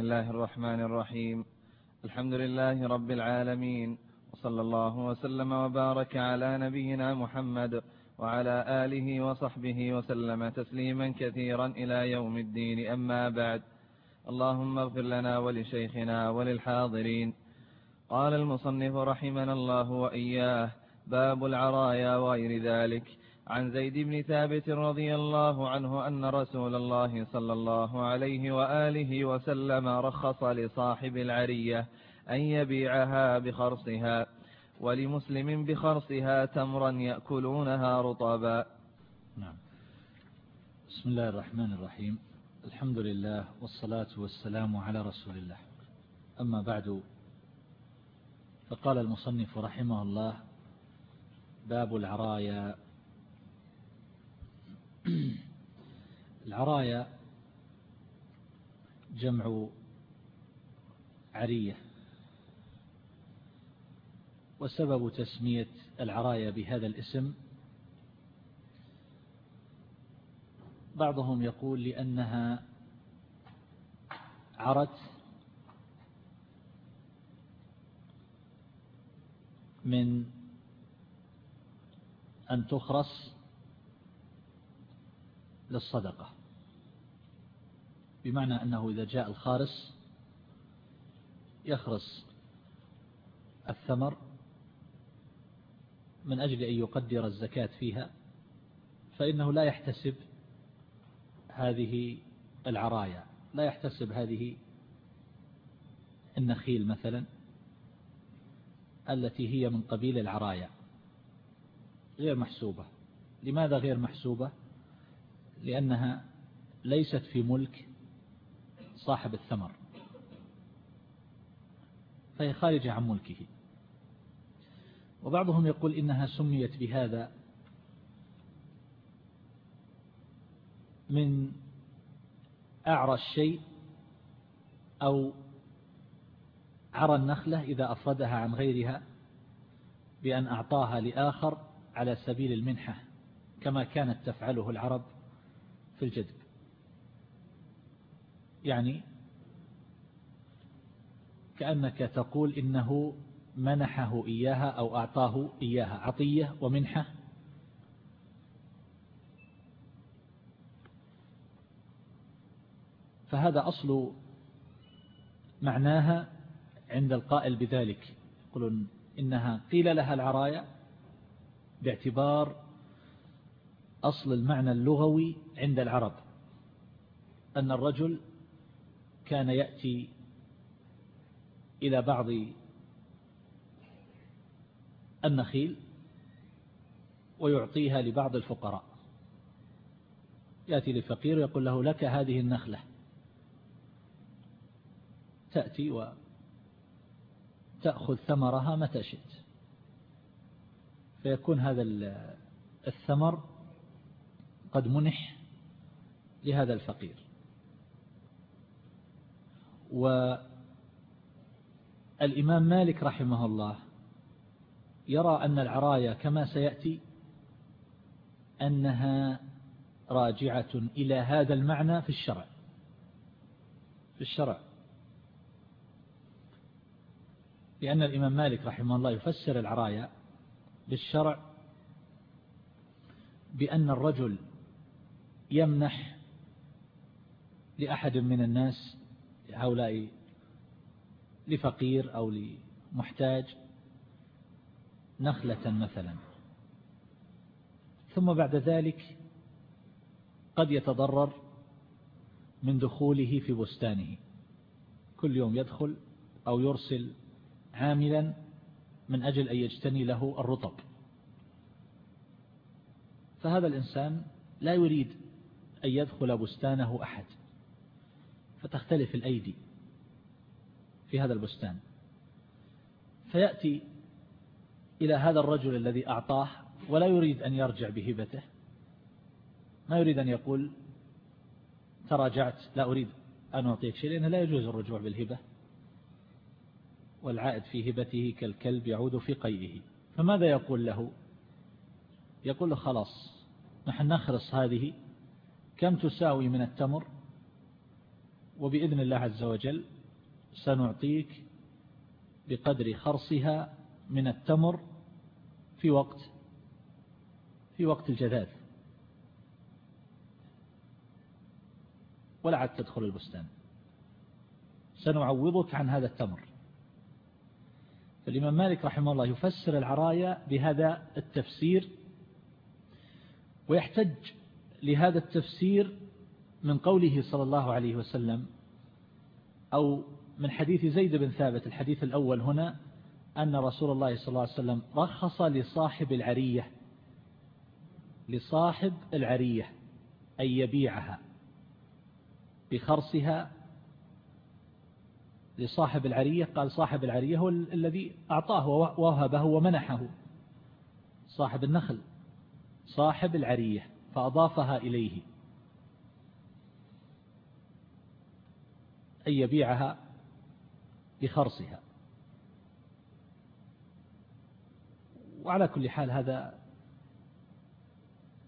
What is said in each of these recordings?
بسم الله الرحمن الرحيم الحمد لله رب العالمين وصلى الله وسلم وبارك على نبينا محمد وعلى آله وصحبه وسلم تسليما كثيرا إلى يوم الدين أما بعد اللهم اغفر لنا ولشيخنا وللحاضرين قال المصنف رحمنا الله وإياه باب العرايا وغير ذلك عن زيد بن ثابت رضي الله عنه أن رسول الله صلى الله عليه وآله وسلم رخص لصاحب العرية أن يبيعها بخرصها ولمسلم بخرصها تمرا يأكلونها رطبا. نعم. بسم الله الرحمن الرحيم. الحمد لله والصلاة والسلام على رسول الله. أما بعد فقال المصنف رحمه الله باب العرايا العرايا جمع عرية. وسبب تسمية العرايا بهذا الاسم بعضهم يقول لأنها عرت من أن تخرص للصدقة. بمعنى أنه إذا جاء الخارص يخرص الثمر من أجل أن يقدر الزكاة فيها فإنه لا يحتسب هذه العرايا لا يحتسب هذه النخيل مثلا التي هي من قبيل العرايا غير محسوبة. لماذا غير محسوبة؟ لأنها ليست في ملك صاحب الثمر فهي خارجة عن ملكه. وبعضهم يقول إنها سميت بهذا من أعرى الشيء أو عرى النخلة إذا أفردها عن غيرها بأن أعطاها لآخر على سبيل المنحة كما كانت تفعله العرب في الجدب. يعني كأنك تقول إنه منحه إياها أو أعطاه إياها عطية ومنحة. فهذا أصل معناها عند القائل بذلك. يقولون إنها قيل لها العرايا باعتبار أصل المعنى اللغوي عند العرب أن الرجل كان يأتي إلى بعض النخيل ويعطيها لبعض الفقراء. يأتي لفقير ويقول له لك هذه النخلة. تأتي وتأخذ ثمرها متى شئت. فيكون هذا الثمر قد منح لهذا الفقير. والإمام مالك رحمه الله يرى أن العرايا كما سيأتي أنها راجعة إلى هذا المعنى في الشرع. في الشرع. لأن الإمام مالك رحمه الله يفسر العرايا بالشرع بأن الرجل يمنح لأحد من الناس هؤلاء لفقير أو لمحتاج نخلة مثلا. ثم بعد ذلك قد يتضرر من دخوله في بستانه. كل يوم يدخل أو يرسل عاملا من أجل أن يجتني له الرطب. فهذا الإنسان لا يريد أن يدخل بستانه أحد. فتختلف الأيدي في هذا البستان. فيأتي إلى هذا الرجل الذي أعطاه ولا يريد أن يرجع بهبته. ما يريد أن يقول تراجعت لا أريد أن أعطيك شيء لأنه لا يجوز الرجوع بالهبة. والعائد في هبته كالكلب يعود في قيده. فماذا يقول له؟ يقول له خلاص نحن نخرص هذه كم تساوي من التمر؟ وبإذن الله عز وجل سنعطيك بقدر خرصها من التمر في وقت في وقت الجذاذ. ولا عاد تدخل البستان. سنعوضك عن هذا التمر. فالإمام مالك رحمه الله يفسر العرايا بهذا التفسير ويحتج لهذا التفسير من قوله صلى الله عليه وسلم أو من حديث زيد بن ثابت الحديث الأول هنا أن رسول الله صلى الله عليه وسلم رخص لصاحب العرية لصاحب العرية أن يبيعها بخرصها لصاحب العرية قال صاحب العرية هو الذي أعطاه ووهبه ومنحه صاحب النخل صاحب العرية. فأضافها إليه. أن يبيعها بخرصها. وعلى كل حال هذا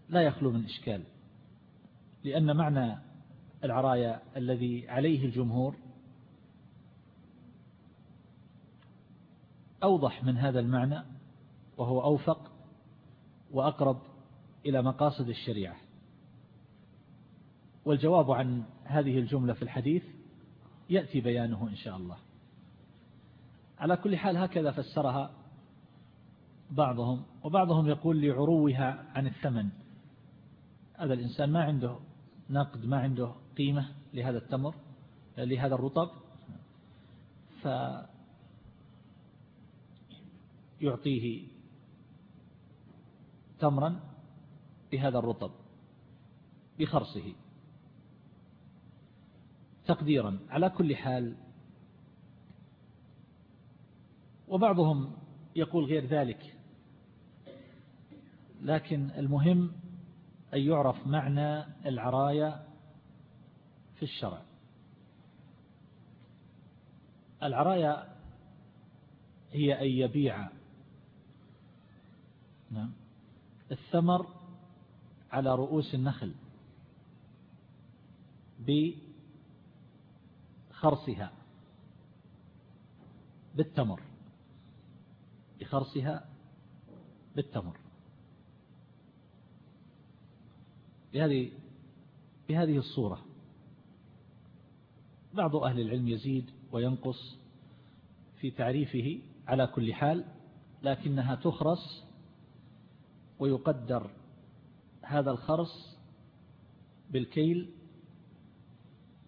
لا يخلو من إشكال لأن معنى العرايا الذي عليه الجمهور أوضح من هذا المعنى وهو أوفق وأقرب إلى مقاصد الشريعة. والجواب عن هذه الجملة في الحديث يأتي بيانه إن شاء الله. على كل حال هكذا فسرها بعضهم وبعضهم يقول لعروها عن الثمن. هذا الإنسان ما عنده نقد ما عنده قيمة لهذا التمر لهذا الرطب فيعطيه تمرا بهذا الرطب بخرصه. تقديرا على كل حال وبعضهم يقول غير ذلك لكن المهم أن يعرف معنى العرايا في الشرع. العرايا هي أن يبيع نعم الثمر على رؤوس النخل بخرصها بالتمر بخرصها بالتمر. بهذه بهذه الصورة بعض أهل العلم يزيد وينقص في تعريفه على كل حال لكنها تخرص ويقدر هذا الخرص بالكيل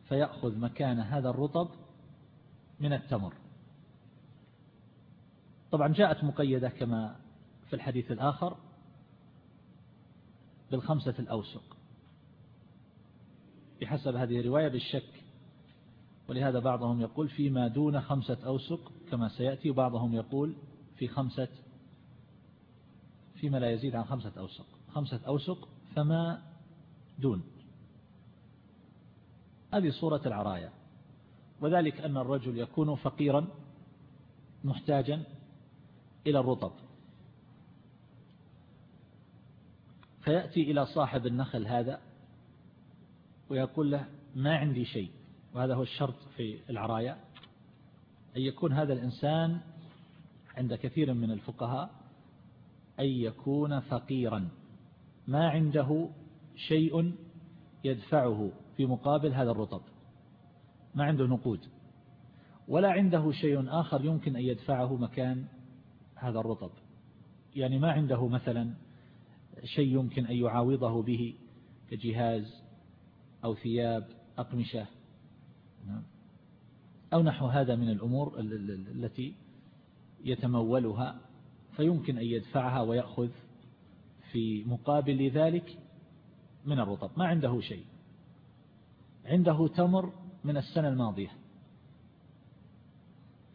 فيأخذ مكان هذا الرطب من التمر. طبعا جاءت مقيدة كما في الحديث الآخر بالخمسة الأوسق. بحسب هذه الرواية بالشك ولهذا بعضهم يقول فيما دون خمسة أوسق كما سيأتي وبعضهم يقول في خمسة فيما لا يزيد عن خمسة أوسق. خمسة أوسق فما دون. هذه صورة العراية وذلك أن الرجل يكون فقيرا محتاجا إلى الرطب. فيأتي إلى صاحب النخل هذا ويقول له ما عندي شيء. وهذا هو الشرط في العراية أن يكون هذا الإنسان عند كثير من الفقهاء أن يكون فقيرا. ما عنده شيء يدفعه في مقابل هذا الرطب. ما عنده نقود. ولا عنده شيء آخر يمكن أن يدفعه مكان هذا الرطب. يعني ما عنده مثلا شيء يمكن أن يعاوضه به كجهاز أو ثياب أقمشة. نعم. أو نحو هذا من الأمور التي يتمولها فيمكن أن يدفعها ويأخذ في مقابل ذلك من الرطب ما عنده شيء. عنده تمر من السنة الماضية.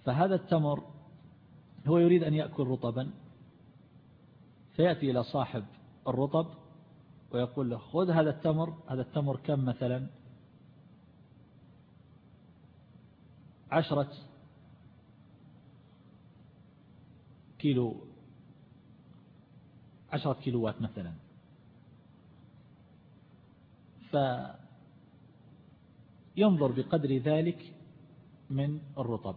فهذا التمر هو يريد أن يأكل رطبا فيأتي إلى صاحب الرطب ويقول له خذ هذا التمر هذا التمر كم مثلا؟ عشرة كيلو عشرة كيلوات مثلا. ينظر بقدر ذلك من الرطب.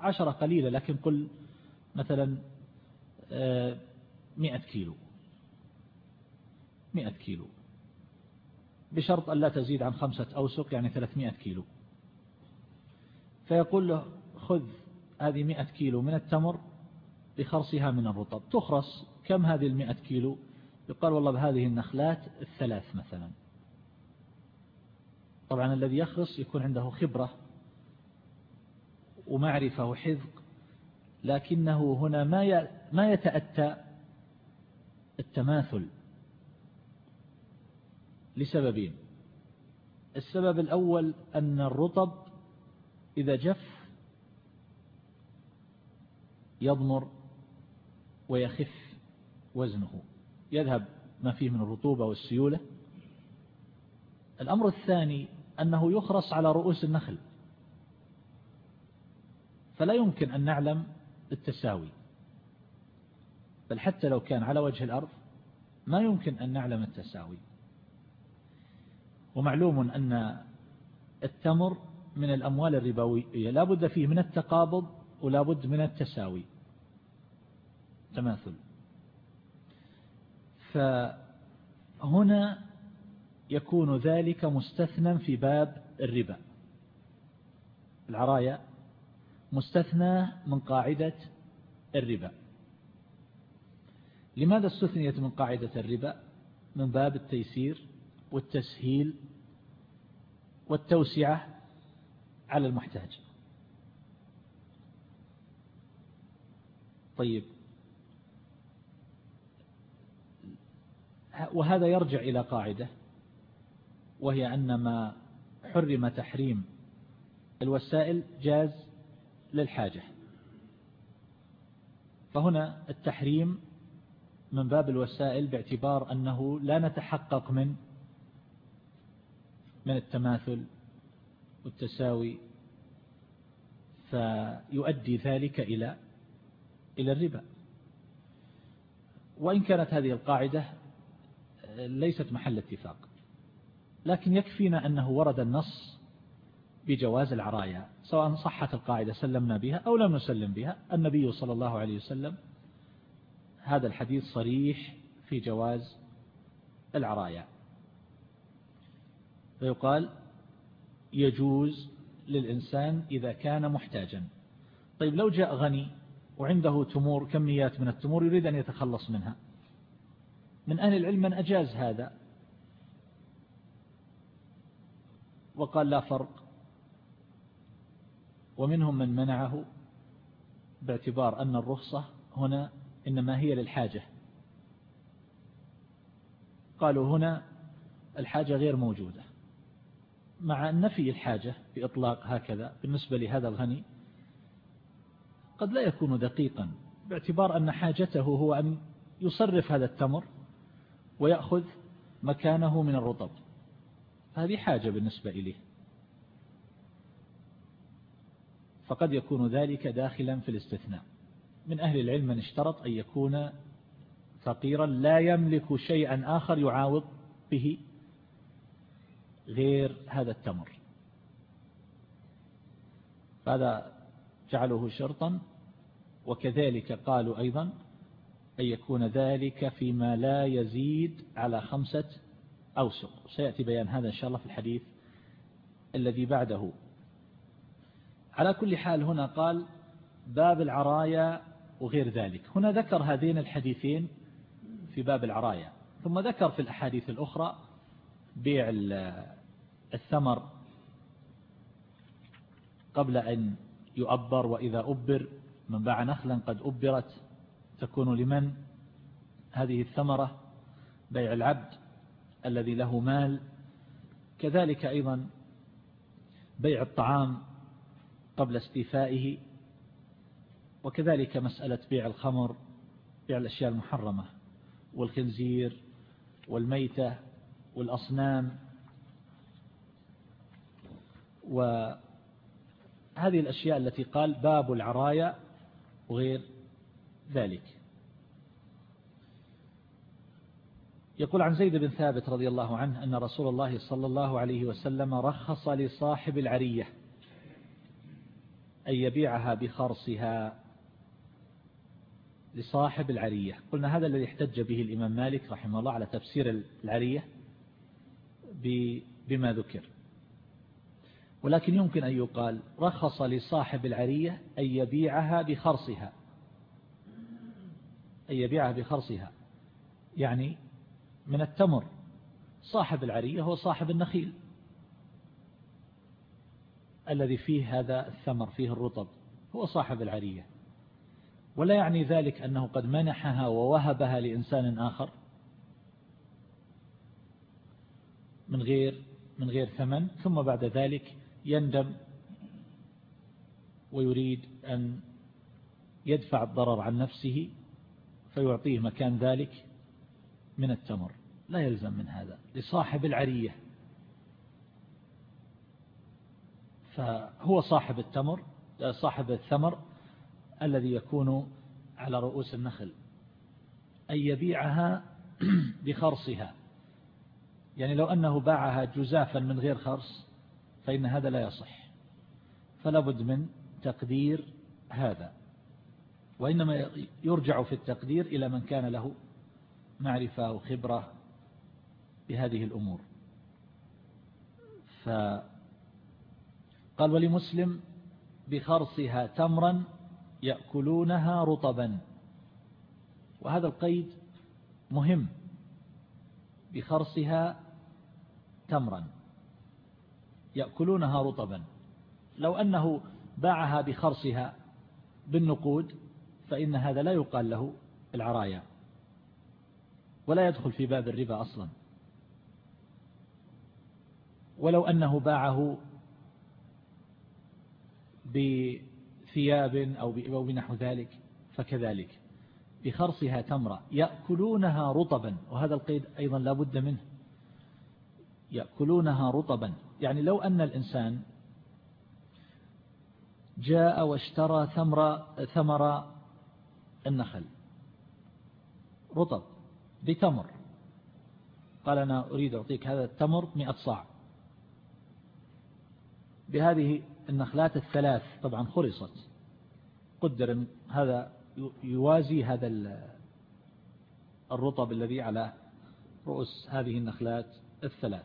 عشرة قليلة لكن قل مثلا آه، مئة كيلو. مئة كيلو. بشرط أن لا تزيد عن خمسة أوسق يعني ثلاثمائة كيلو. فيقول له خذ هذه مئة كيلو من التمر بخرصها من الرطب. تخرص كم هذه المئة كيلو؟ يقال والله بهذه النخلات الثلاث مثلا. طبعا الذي يخرص يكون عنده خبرة ومعرفة وحذق لكنه هنا ما ما يتأتى التماثل لسببين. السبب الأول أن الرطب إذا جف يضمر ويخف. وزنه. يذهب ما فيه من الرطوبة والسيولة. الأمر الثاني أنه يخرص على رؤوس النخل. فلا يمكن أن نعلم التساوي. بل حتى لو كان على وجه الأرض ما يمكن أن نعلم التساوي. ومعلوم أن التمر من الأموال الربوية لا بد فيه من التقابض ولا بد من التساوي. تماثل. فهنا يكون ذلك مستثنى في باب الربا. العرايا مستثنى من قاعدة الربا. لماذا استثنيت من قاعدة الربا؟ من باب التيسير والتسهيل والتوسعة على المحتاج. طيب وهذا يرجع إلى قاعدة وهي أن ما حرم تحريم الوسائل جاز للحاجة. فهنا التحريم من باب الوسائل باعتبار أنه لا نتحقق من من التماثل والتساوي فيؤدي ذلك إلى إلى الربا. وإن كانت هذه القاعدة ليست محل اتفاق. لكن يكفينا أنه ورد النص بجواز العرايا سواء صحت القاعدة سلمنا بها أو لم نسلم بها. النبي صلى الله عليه وسلم هذا الحديث صريح في جواز العرايا. فيقال يجوز للإنسان إذا كان محتاجا. طيب لو جاء غني وعنده تمور كميات من التمور يريد أن يتخلص منها. من أهل العلم من أجاز هذا. وقال لا فرق. ومنهم من منعه باعتبار أن الرخصة هنا إنما هي للحاجة. قالوا هنا الحاجة غير موجودة. مع نفي الحاجة بإطلاق هكذا بالنسبة لهذا الغني قد لا يكون دقيقا باعتبار أن حاجته هو أن يصرف هذا التمر ويأخذ مكانه من الرطب. هذه حاجة بالنسبة إليه. فقد يكون ذلك داخلا في الاستثناء. من أهل العلم من اشترط أن يكون فقيرا لا يملك شيئا آخر يعاوض به غير هذا التمر. هذا جعله شرطا وكذلك قالوا أيضا أن يكون ذلك فيما لا يزيد على خمسة أوسق. سيأتي بيان هذا إن شاء الله في الحديث الذي بعده. على كل حال هنا قال باب العرايا وغير ذلك. هنا ذكر هذين الحديثين في باب العرايا ثم ذكر في الأحاديث الأخرى بيع الثمر قبل أن يؤبر وإذا أبر من باع نخلا قد أبرت. تكون لمن؟ هذه الثمرة بيع العبد الذي له مال. كذلك أيضا بيع الطعام قبل استيفائه. وكذلك مسألة بيع الخمر بيع الأشياء المحرمة والخنزير والميتة والأصنام. وهذه الأشياء التي قال باب العرايا وغير. ذلك. يقول عن زيد بن ثابت رضي الله عنه أن رسول الله صلى الله عليه وسلم رخص لصاحب العرية أن يبيعها بخرصها لصاحب العرية. قلنا هذا الذي احتج به الإمام مالك رحمه الله على تفسير العرية بما ذكر. ولكن يمكن أن يقال رخص لصاحب العرية أن يبيعها بخرصها. أن يبيعها بخرصها. يعني من التمر. صاحب العرية هو صاحب النخيل. الذي فيه هذا الثمر فيه الرطب. هو صاحب العرية. ولا يعني ذلك أنه قد منحها ووهبها لإنسان آخر. من غير من غير ثمن. ثم بعد ذلك يندم ويريد أن يدفع الضرر عن نفسه. فيعطيه مكان ذلك من التمر. لا يلزم من هذا لصاحب العرية. فهو صاحب التمر صاحب الثمر الذي يكون على رؤوس النخل أن يبيعها بخرصها. يعني لو أنه باعها جزافا من غير خرص فإن هذا لا يصح. فلا بد من تقدير هذا. وإنما يرجع في التقدير إلى من كان له معرفة أو خبرة بهذه الأمور. فقال ولمسلم بخرصها تمرا يأكلونها رطبا. وهذا القيد مهم. بخرصها تمرا يأكلونها رطبا. لو أنه باعها بخرصها بالنقود فإن هذا لا يقال له العرايا ولا يدخل في باب الربا أصلا. ولو أنه باعه بثياب أو بنحو ذلك فكذلك. بخرصها تمرة يأكلونها رطبا وهذا القيد أيضا لا بد منه. يأكلونها رطبا. يعني لو أن الإنسان جاء واشترى ثمر ثمر النخل. رطب بتمر. قال أنا أريد أعطيك هذا التمر مئة صاع. بهذه النخلات الثلاث طبعا خرصت قدر هذا يوازي هذا الرطب الذي على رؤوس هذه النخلات الثلاث.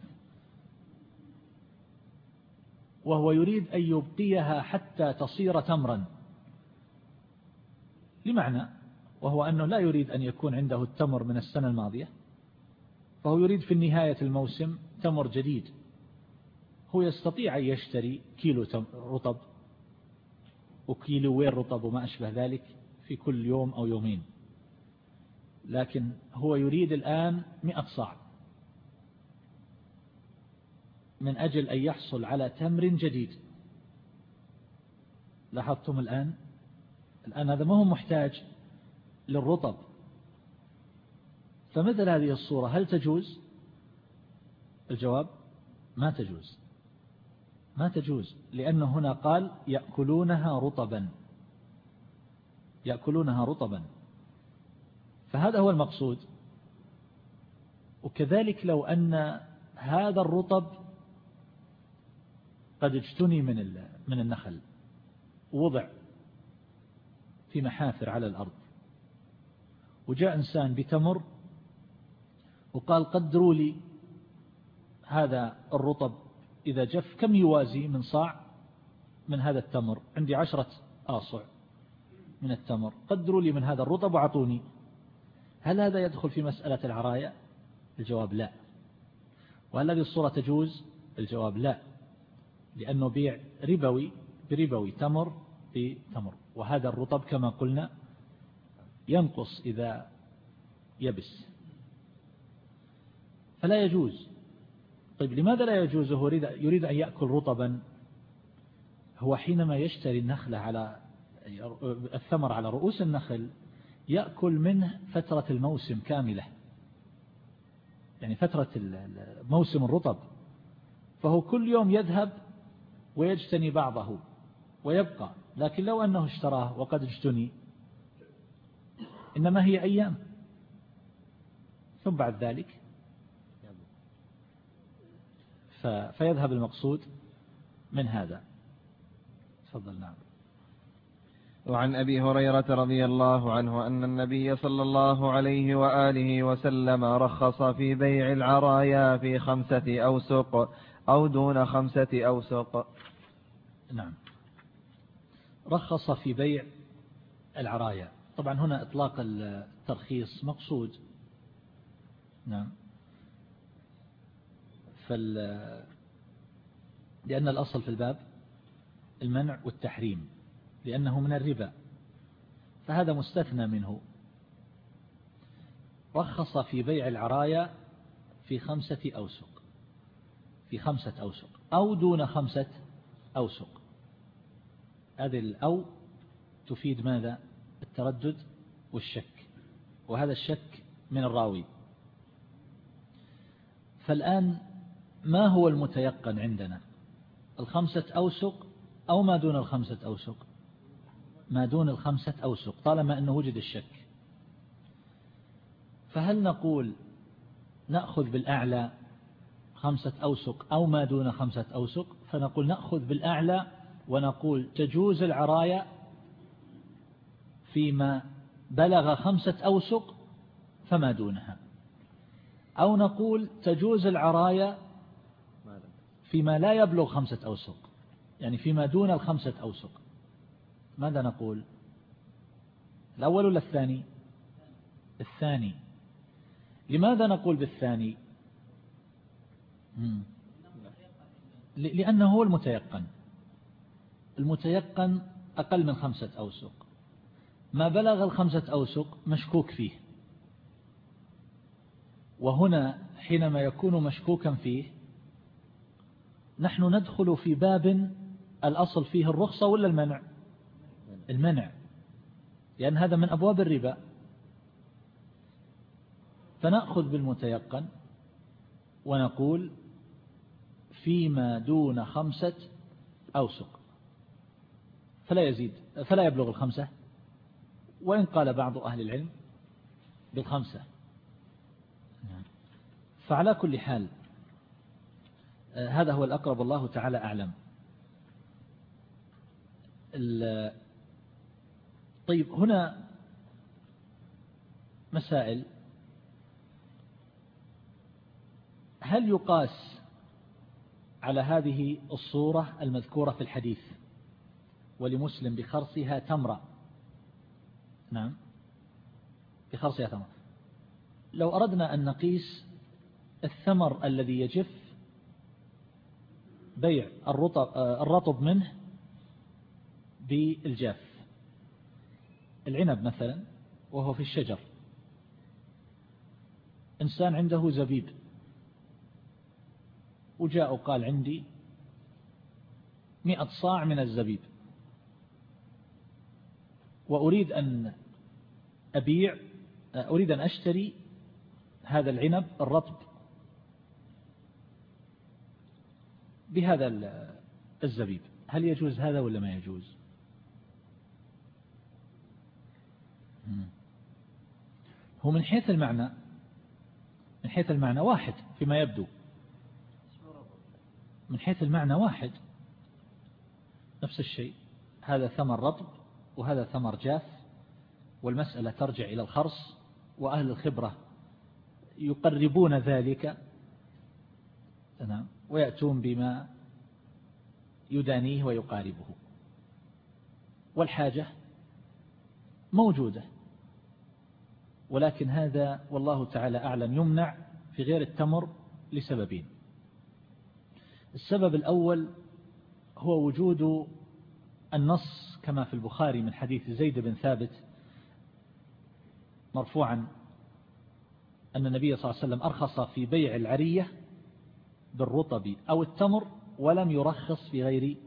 وهو يريد أن يبقيها حتى تصير تمرا. لمعنى وهو أنه لا يريد أن يكون عنده التمر من السنة الماضية فهو يريد في النهاية الموسم تمر جديد. هو يستطيع أن يشتري كيلو رطب وكيلو وين رطب وما أشبه ذلك في كل يوم أو يومين. لكن هو يريد الآن مئة صاع. من أجل أن يحصل على تمر جديد. لاحظتم الآن؟ الآن هذا ما هو محتاج للرطب. فمثل هذه الصورة هل تجوز؟ الجواب ما تجوز. ما تجوز لأنه هنا قال يأكلونها رطبا. يأكلونها رطبا. فهذا هو المقصود. وكذلك لو أن هذا الرطب قد اجتني من من النخل ووضع في محافر على الأرض. وجاء إنسان بتمر وقال قدروا لي هذا الرطب إذا جف كم يوازي من صاع من هذا التمر؟ عندي عشرة آصع من التمر. قدروا لي من هذا الرطب وعطوني. هل هذا يدخل في مسألة العراية؟ الجواب لا. وهل هذه الصورة تجوز؟ الجواب لا. لأنه بيع ربوي بربوي تمر بتمر وهذا الرطب كما قلنا ينقص إذا يبس. فلا يجوز. طيب لماذا لا يجوز؟ هو يريد أن يأكل رطبا. هو حينما يشتري النخلة على الثمر على رؤوس النخل يأكل منه فترة الموسم كاملة. يعني فترة موسم الرطب. فهو كل يوم يذهب ويجتني بعضه ويبقى. لكن لو أنه اشتراه وقد اجتني إنما هي أيام. ثم بعد ذلك فيذهب المقصود من هذا. تفضل نعم. وعن أبي هريرة رضي الله عنه أن النبي صلى الله عليه وآله وسلم رخص في بيع العرايا في خمسة أوسق أو دون خمسة أوسق. نعم. رخص في بيع العرايا. طبعا هنا إطلاق الترخيص مقصود. نعم. فال لأن الأصل في الباب المنع والتحريم لأنه من الربا. فهذا مستثنى منه. رخص في بيع العرايا في خمسة أوسق. في خمسة أوسق. أو دون خمسة أوسق. هذه الأو تفيد ماذا؟ التردد والشك وهذا الشك من الراوي. فالآن ما هو المتيقن عندنا؟ الخمسة أوسق أو ما دون الخمسة أوسق؟ ما دون الخمسة أوسق طالما أنه وجد الشك. فهل نقول نأخذ بالأعلى خمسة أوسق أو ما دون خمسة أوسق؟ فنقول نأخذ بالأعلى ونقول تجوز العرايا فيما بلغ خمسة أوسق فما دونها. أو نقول تجوز العرايا فيما لا يبلغ خمسة أوسق يعني فيما دون الخمسة أوسق. ماذا نقول؟ الأول ولا الثاني؟ الثاني. لماذا نقول بالثاني؟ لأنه هو المتيقن. المتيقن أقل من خمسة أوسق. ما بلغ الخمسة أوسق مشكوك فيه. وهنا حينما يكون مشكوكا فيه نحن ندخل في باب الأصل فيه الرخصة ولا المنع؟ المنع. لأن هذا من أبواب الربا. فنأخذ بالمتيقن ونقول فيما دون خمسة أوسق. فلا يزيد فلا يبلغ الخمسة. وإن قال بعض أهل العلم بالخمسة. فعلى كل حال هذا هو الأقرب الله تعالى أعلم. طيب هنا مسائل. هل يقاس على هذه الصورة المذكورة في الحديث؟ ولمسلم بخرصها تمرة. نعم. بخرصها تمرة. لو أردنا أن نقيس الثمر الذي يجف بيع الرطب, الرطب منه بالجاف. العنب مثلا وهو في الشجر. إنسان عنده زبيب. وجاء وقال عندي مئة صاع من الزبيب. وأريد أن أبيع أريد أن أشتري هذا العنب الرطب بهذا الزبيب. هل يجوز هذا ولا ما يجوز؟ هو من حيث المعنى من حيث المعنى واحد فيما يبدو. من حيث المعنى واحد نفس الشيء. هذا ثمر رطب وهذا ثمر جاف والمسألة ترجع إلى الخرص وأهل الخبرة يقربون ذلك. نعم ويأتون بما يدانيه ويقاربه. والحاجة موجودة. ولكن هذا والله تعالى أعلم يمنع في غير التمر لسببين. السبب الأول هو وجود النص كما في البخاري من حديث زيد بن ثابت مرفوعا أن النبي صلى الله عليه وسلم أرخص في بيع العرية بالرطب أو التمر ولم يرخص في غير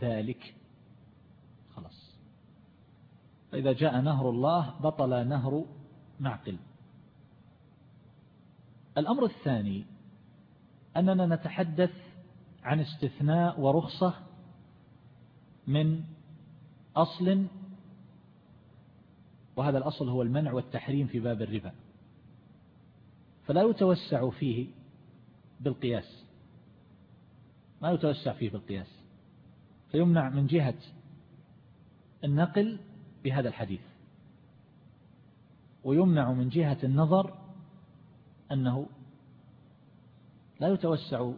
ذلك. خلاص. فإذا جاء نهر الله بطل نهر معقل. الأمر الثاني أننا نتحدث عن استثناء ورخصة من أصل وهذا الأصل هو المنع والتحريم في باب الربا. فلا يتوسع فيه بالقياس. ما يتوسع فيه بالقياس. فيمنع من جهة النقل بهذا الحديث. ويمنع من جهة النظر أنه لا يتوسع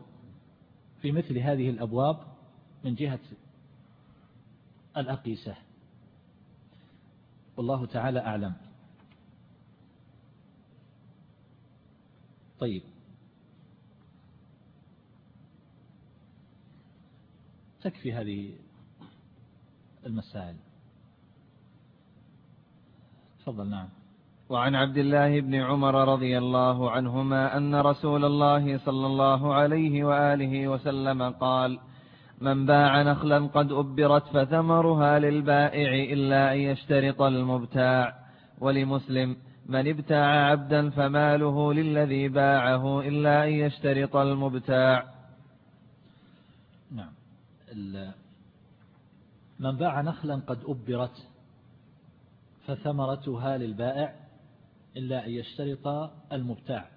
في مثل هذه الأبواب من جهة الأقيسة. والله تعالى أعلم. طيب. تكفي هذه المسائل. تفضل نعم. وعن عبد الله بن عمر رضي الله عنهما أن رسول الله صلى الله عليه وآله وسلم قال من باع نخلا قد أبرت فثمرها للبائع إلا أن يشترط المبتاع. ولمسلم من ابتاع عبدا فماله للذي باعه إلا أن يشترط المبتاع. نعم. من باع نخلا قد أبرت فثمرتها للبائع إلا أن يشترط المبتاع.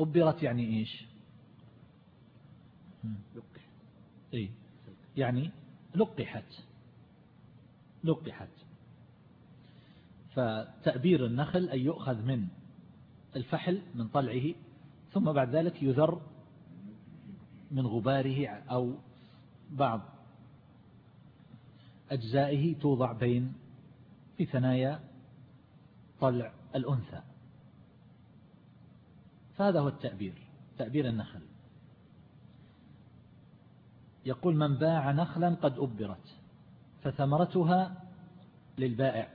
أبرت يعني إيش؟ يعني لقحت. لقحت. فتأبير النخل أن يؤخذ من الفحل من طلعه ثم بعد ذلك يذر من غباره أو بعض أجزائه توضع بين في ثنايا طلع الأنثى. فهذا هو التأبير تأبير النخل. يقول من باع نخلا قد أبرت فثمرتها للبائع.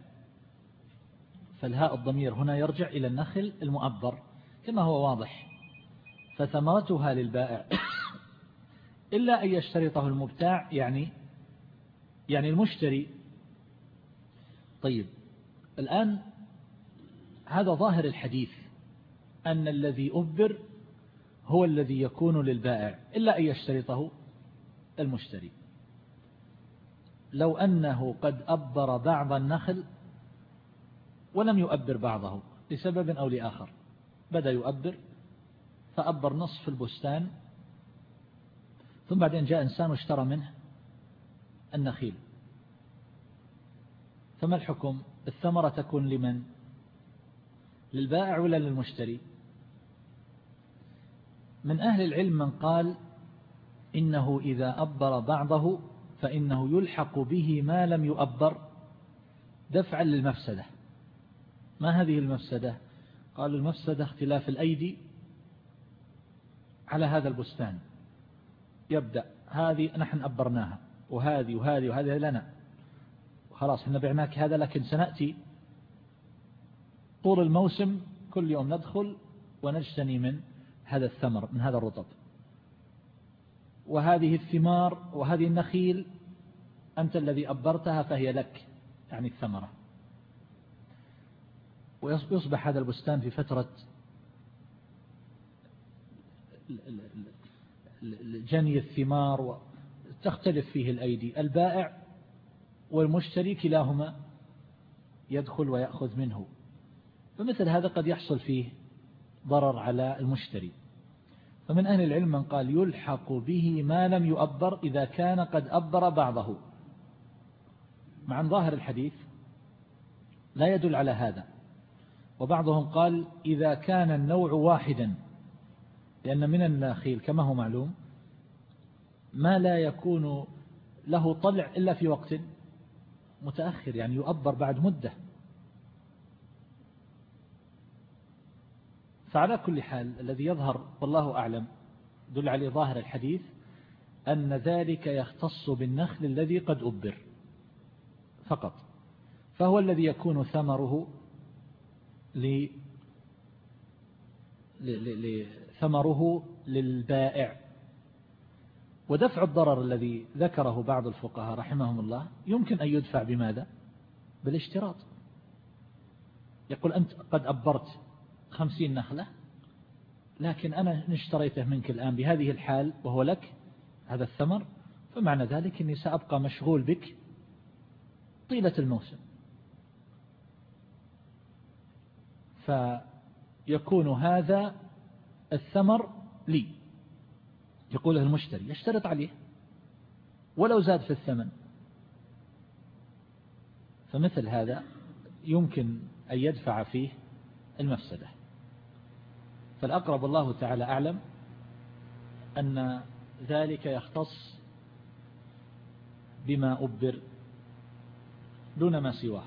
فالهاء الضمير هنا يرجع إلى النخل المؤبر كما هو واضح. فثمرتها للبائع. إلا أن يشترطه المبتاع يعني يعني المشتري. طيب الآن هذا ظاهر الحديث أن الذي أبر هو الذي يكون للبائع إلا أن يشترطه. المشتري. لو أنه قد أبر بعض النخل ولم يؤبر بعضه لسبب أو لآخر بدأ يؤبر فأبر نصف البستان ثم بعدين جاء إنسان واشترى منه النخيل. فما الحكم؟ الثمرة تكون لمن؟ للبائع ولا للمشتري؟ من أهل العلم من قال إنه إذا أبر بعضه فإنه يلحق به ما لم يؤبر. دفعا للمفسدة. ما هذه المفسدة؟ قالوا المفسدة اختلاف الأيدي على هذا البستان. يبدأ هذه نحن أبرناها وهذه وهذه وهذه لنا. خلاص إحنا بعناك هذا لكن سنأتي طول الموسم كل يوم ندخل ونجتني من هذا الثمر من هذا الرطب. وهذه الثمار وهذه النخيل أنت الذي أبرتها فهي لك يعني الثمرة. ويصبح هذا البستان في فترة جني الثمار وتختلف فيه الأيدي. البائع والمشتري كلاهما يدخل ويأخذ منه. فمثل هذا قد يحصل فيه ضرر على المشتري. فمن أهل العلم من قال يلحق به ما لم يؤبر إذا كان قد أبر بعضه. مع ظاهر الحديث لا يدل على هذا. وبعضهم قال إذا كان النوع واحدا لأن من النخيل كما هو معلوم ما لا يكون له طلع إلا في وقت متأخر يعني يؤبر بعد مدة. فعلى كل حال الذي يظهر والله أعلم دل عليه ظاهر الحديث أن ذلك يختص بالنخل الذي قد أبر فقط فهو الذي يكون ثمره ثمره للبائع. ودفع الضرر الذي ذكره بعض الفقهاء رحمهم الله يمكن أن يدفع بماذا؟ بالاشتراط. يقول أنت قد أبرت خمسين نخلة لكن أنا اشتريته منك الآن بهذه الحال وهو لك هذا الثمر فمعنى ذلك أني سأبقى مشغول بك طيلة الموسم. فيكون هذا الثمر لي يقوله المشتري يشترط عليه ولو زاد في الثمن. فمثل هذا يمكن أن يدفع فيه المفسدة. فالأقرب الله تعالى أعلم أن ذلك يختص بما أبر دون ما سواه.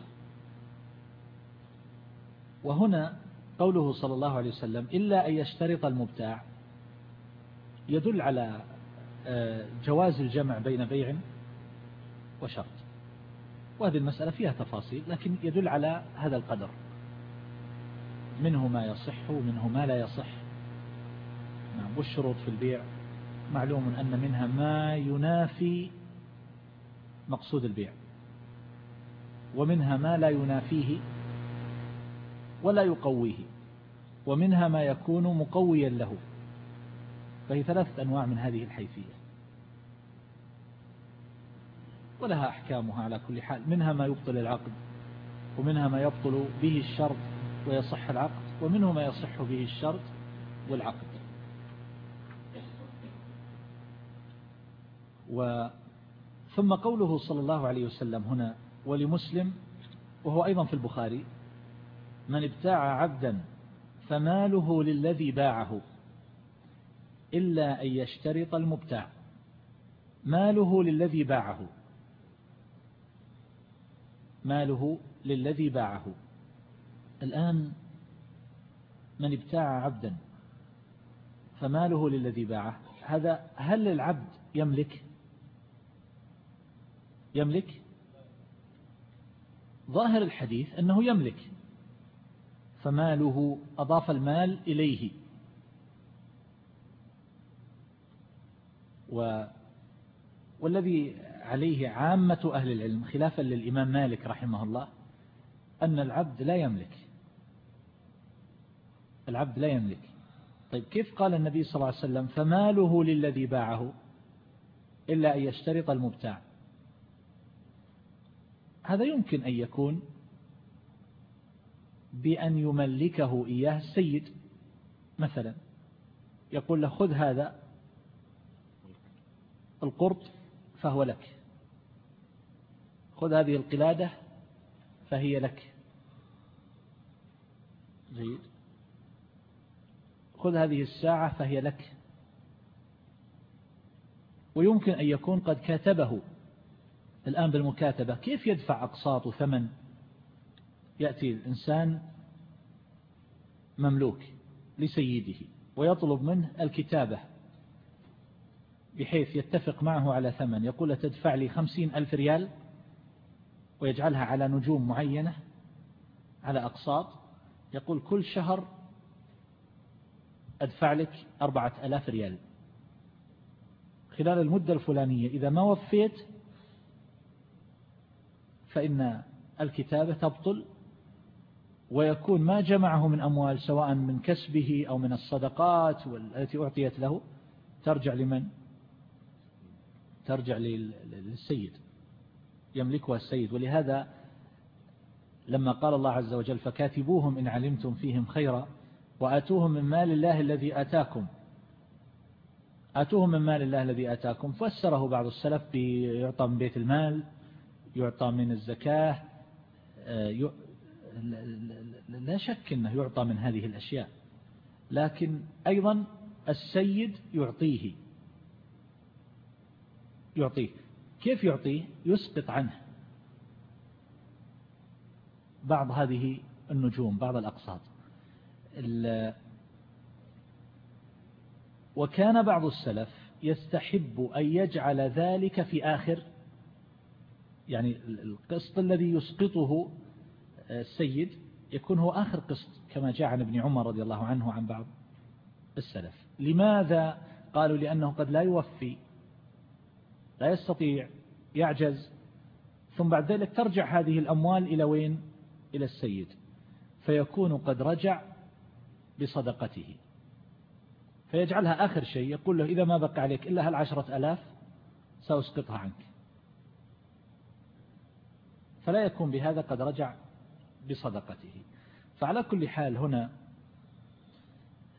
وهنا قوله صلى الله عليه وسلم إلا أن يشترط المبتاع يدل على آه، جواز الجمع بين بيع وشرط. وهذه المسألة فيها تفاصيل لكن يدل على هذا القدر. منه ما يصح ومنه ما لا يصح. نعم والشروط في البيع معلوم أن منها ما ينافي مقصود البيع ومنها ما لا ينافيه ولا يقويه ومنها ما يكون مقويا له. فهي ثلاثة أنواع من هذه الحيثية. ولها أحكامها على كل حال. منها ما يبطل العقد ومنها ما يبطل به الشرط ويصح العقد ومنه ما يصح به الشرط والعقد. و ثم قوله صلى الله عليه وسلم هنا ولمسلم وهو أيضا في البخاري من ابتاع عبدا فماله للذي باعه إلا أن يشترط المبتاع. ماله للذي باعه. ماله للذي باعه. الآن من ابتاع عبدا فماله للذي باعه؟ هذا هل العبد يملك؟ يملك؟ ظاهر الحديث أنه يملك فماله أضاف المال إليه. و والذي عليه عامة أهل العلم خلافا للإمام مالك رحمه الله أن العبد لا يملك. العبد لا يملك. طيب كيف قال النبي صلى الله عليه وسلم فماله للذي باعه إلا أن يشترط المبتاع هذا يمكن أن يكون بأن يملكه إياه السيد مثلا. يقول له خذ هذا القرط فهو لك. خذ هذه القلادة فهي لك. جيد. خذ هذه الساعة فهي لك. ويمكن أن يكون قد كاتبه الآن بالمكاتبة. كيف يدفع أقساط وثمن؟ يأتي الإنسان مملوك لسيده ويطلب منه الكتابة بحيث يتفق معه على ثمن. يقول تدفع لي خمسين ألف ريال ويجعلها على نجوم معينة على أقساط؟ يقول كل شهر أدفع لك أربعة ألاف ريال. خلال المدة الفلانية إذا ما وفيت فإن الكتابة تبطل ويكون ما جمعه من أموال سواء من كسبه أو من الصدقات التي أعطيت له ترجع لمن؟ ترجع للسيد. يملكها السيد. ولهذا لما قال الله عز وجل فكاتبوهم إن علمتم فيهم خيرا وآتوهم من مال الله الذي آتاكم. آتوهم من مال الله الذي آتاكم. فسره بعض السلف بيعطى من بيت المال يعطى من الزكاة آه، لا شك أنه يعطى من هذه الأشياء. لكن أيضا السيد يعطيه. يعطيه. كيف يعطيه؟ يسقط عنه. بعض هذه النجوم بعض الأقساط. وكان بعض السلف يستحب أن يجعل ذلك في آخر يعني القسط الذي يسقطه السيد يكون هو آخر قسط كما جاء عن ابن عمر رضي الله عنه عن بعض السلف. لماذا؟ قالوا لأنه قد لا يوفي لا يستطيع يعجز. ثم بعد ذلك ترجع هذه الأموال إلى وين؟ إلى السيد. فيكون قد رجع بصدقته. فيجعلها آخر شيء يقول له إذا ما بقى عليك إلا هالعشرة ألاف سأسقطها عنك. فلا يكون بهذا قد رجع بصدقته. فعلى كل حال هنا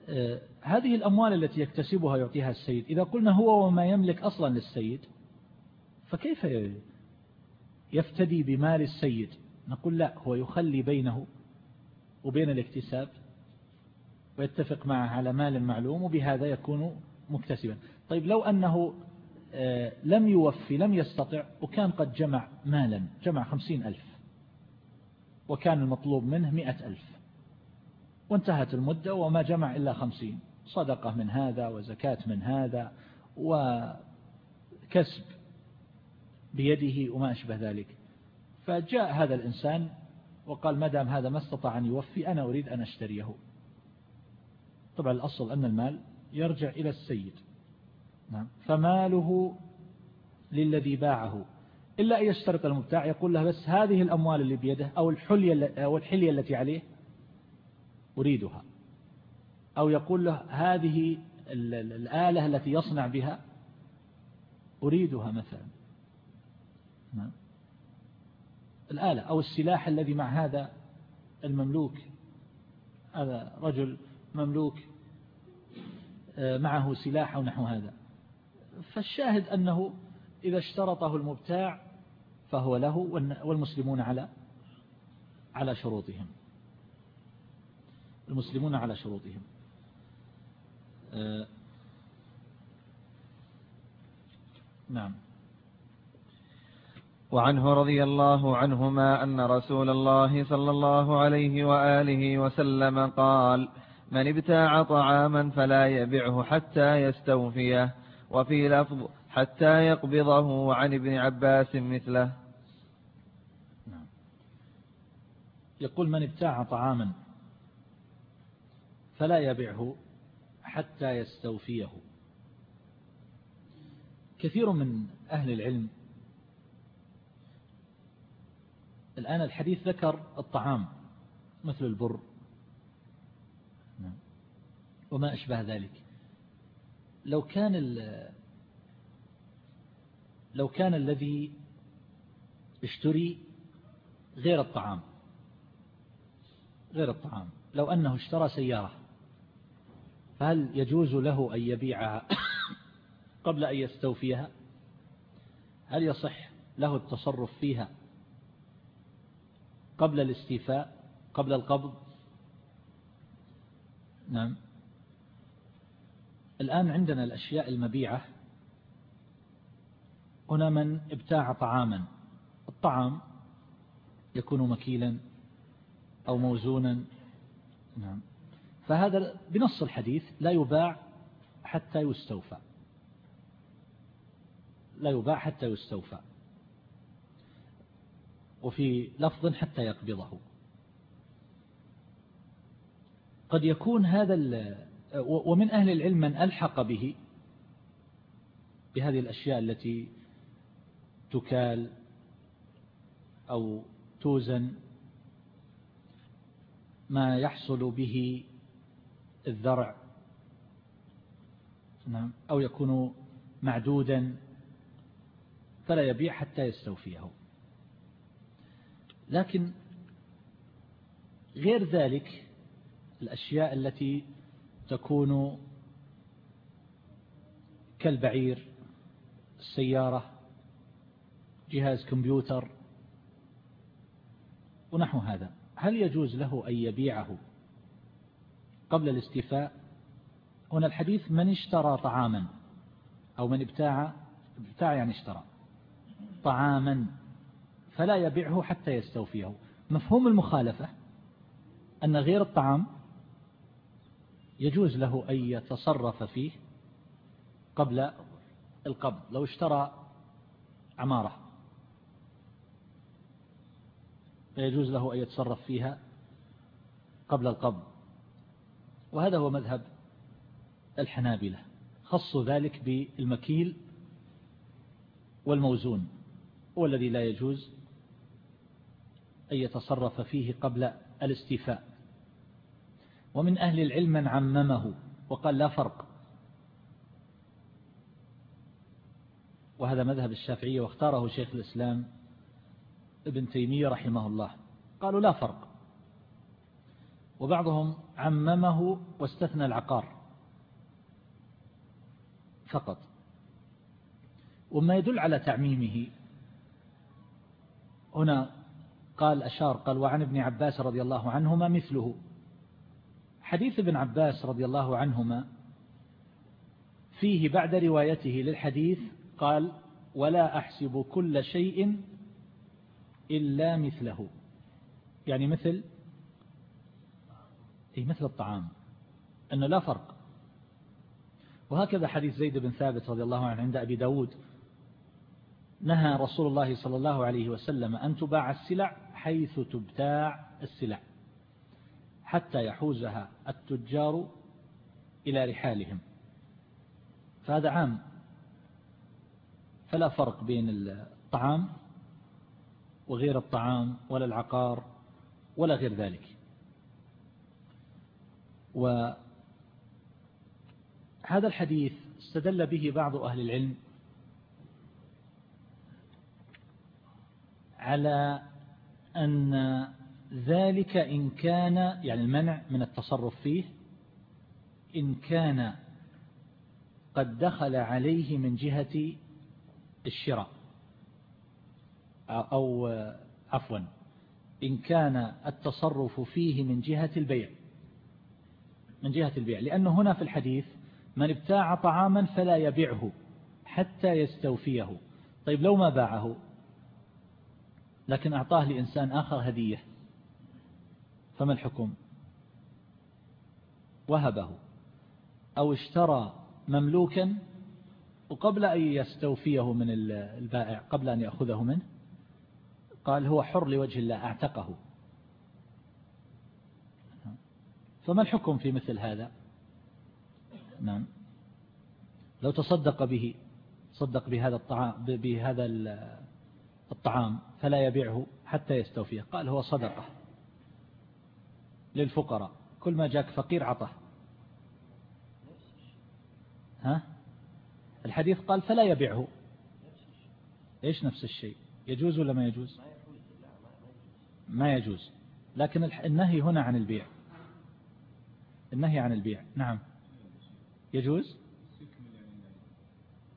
آه، هذه الأموال التي يكتسبها يعطيها السيد إذا قلنا هو وما يملك أصلا للسيد فكيف يفتدي بمال السيد؟ نقول لا هو يخلي بينه وبين الاكتساب ويتفق معه على مال معلوم وبهذا يكون مكتسبا. طيب لو أنه آه، لم يوفي لم يستطع وكان قد جمع مالا جمع خمسين ألف وكان المطلوب منه مئة ألف وانتهت المدة وما جمع إلا خمسين صدقة من هذا وزكاة من هذا وكسب بيده وما أشبه ذلك. فجاء هذا الإنسان وقال ما دام هذا ما استطاع أن يوفي أنا أريد أن أشتريه. طبعا الأصل أن المال يرجع إلى السيد. نعم. فماله للذي باعه. إلا أن يشترط المبتاع يقول له بس هذه الأموال اللي بيده أو الحلية, أو الحلية التي عليه أريدها. أو يقول له هذه الآلة التي يصنع بها أريدها مثلا. نعم. الآلة أو السلاح الذي مع هذا المملوك. هذا رجل مملوك معه سلاح أو نحو هذا. فالشاهد أنه إذا اشترطه المبتاع فهو له والمسلمون على على شروطهم. المسلمون على شروطهم. آه، نعم. وعنه رضي الله عنهما أن رسول الله صلى الله عليه وآله وسلم قال من ابتاع طعاما فلا يبعه حتى يستوفيه وفي لفظ حتى يقبضه وعن ابن عباس مثله نعم. يقول من ابتاع طعاما فلا يبعه حتى يستوفيه كثير من أهل العلم الآن الحديث ذكر الطعام مثل البر. وما أشبه ذلك. لو كان لو كان الذي اشتري غير الطعام غير الطعام لو أنه اشترى سيارة فهل يجوز له أن يبيعها قبل أن يستوفيها؟ هل يصح له التصرف فيها قبل الاستيفاء قبل القبض؟ نعم. الآن عندنا الأشياء المبيعة. هنا من ابتاع طعاما. الطعام يكون مكيلا أو موزونا. نعم. فهذا بنص الحديث لا يباع حتى يستوفى. لا يباع حتى يستوفى. وفي لفظ حتى يقبضه. قد يكون هذا ومن أهل العلم من ألحق به بهذه الأشياء التي تكال أو توزن ما يحصل به الذرع نعم أو يكون معدودا فلا يبيع حتى يستوفيه. لكن غير ذلك الأشياء التي تكون كالبعير السيارة جهاز كمبيوتر ونحو هذا. هل يجوز له أن يبيعه قبل الاستيفاء؟ هنا الحديث من اشترى طعاما أو من ابتاع ابتاع يعني اشترى طعاما فلا يبيعه حتى يستوفيه. مفهوم المخالفة أن غير الطعام يجوز له أن يتصرف فيه قبل القبض لو اشترى عمارة. فيجوز له أن يتصرف فيها قبل القبض. وهذا هو مذهب الحنابلة. خصوا ذلك بالمكيل والموزون هو الذي لا يجوز أن يتصرف فيه قبل الاستيفاء. ومن أهل العلم من عممه وقال لا فرق. وهذا مذهب الشافعية واختاره شيخ الإسلام ابن تيمية رحمه الله. قالوا لا فرق. وبعضهم عممه واستثنى العقار فقط. وما يدل على تعميمه. هنا قال أشار قال وعن ابن عباس رضي الله عنهما مثله. حديث ابن عباس رضي الله عنهما فيه بعد روايته للحديث قال ولا أحسب كل شيء إلا مثله. يعني مثل أي مثل الطعام أنه لا فرق. وهكذا حديث زيد بن ثابت رضي الله عنه عند أبي داود. نهى رسول الله صلى الله عليه وسلم أن تباع السلع حيث تبتاع السلع. حتى يحوزها التجار إلى رحالهم. فهذا عام. فلا فرق بين الطعام وغير الطعام ولا العقار ولا غير ذلك. وهذا الحديث استدل به بعض أهل العلم على أن ذلك إن كان يعني المنع من التصرف فيه إن كان قد دخل عليه من جهة الشراء أو عفوا إن كان التصرف فيه من جهة البيع من جهة البيع لأنه هنا في الحديث من ابتاع طعاما فلا يبيعه حتى يستوفيه. طيب لو ما باعه لكن أعطاه لإنسان آخر هدية فما الحكم؟ وهبه. أو اشترى مملوكا وقبل أن يستوفيه من البائع قبل أن يأخذه منه؟ قال هو حر لوجه الله أعتقه. فما الحكم في مثل هذا؟ نعم. لو تصدق به صدق بهذا الطعام بهذا الطعام فلا يبيعه حتى يستوفيه. قال هو صدقة. للفقراء. كل ما جاك فقير عطه. ها؟ الحديث قال فلا يبيعه. إيش نفس الشيء؟ يجوز ولا ما يجوز؟ ما يجوز. لكن النهي هنا عن البيع. النهي عن البيع. نعم. يجوز؟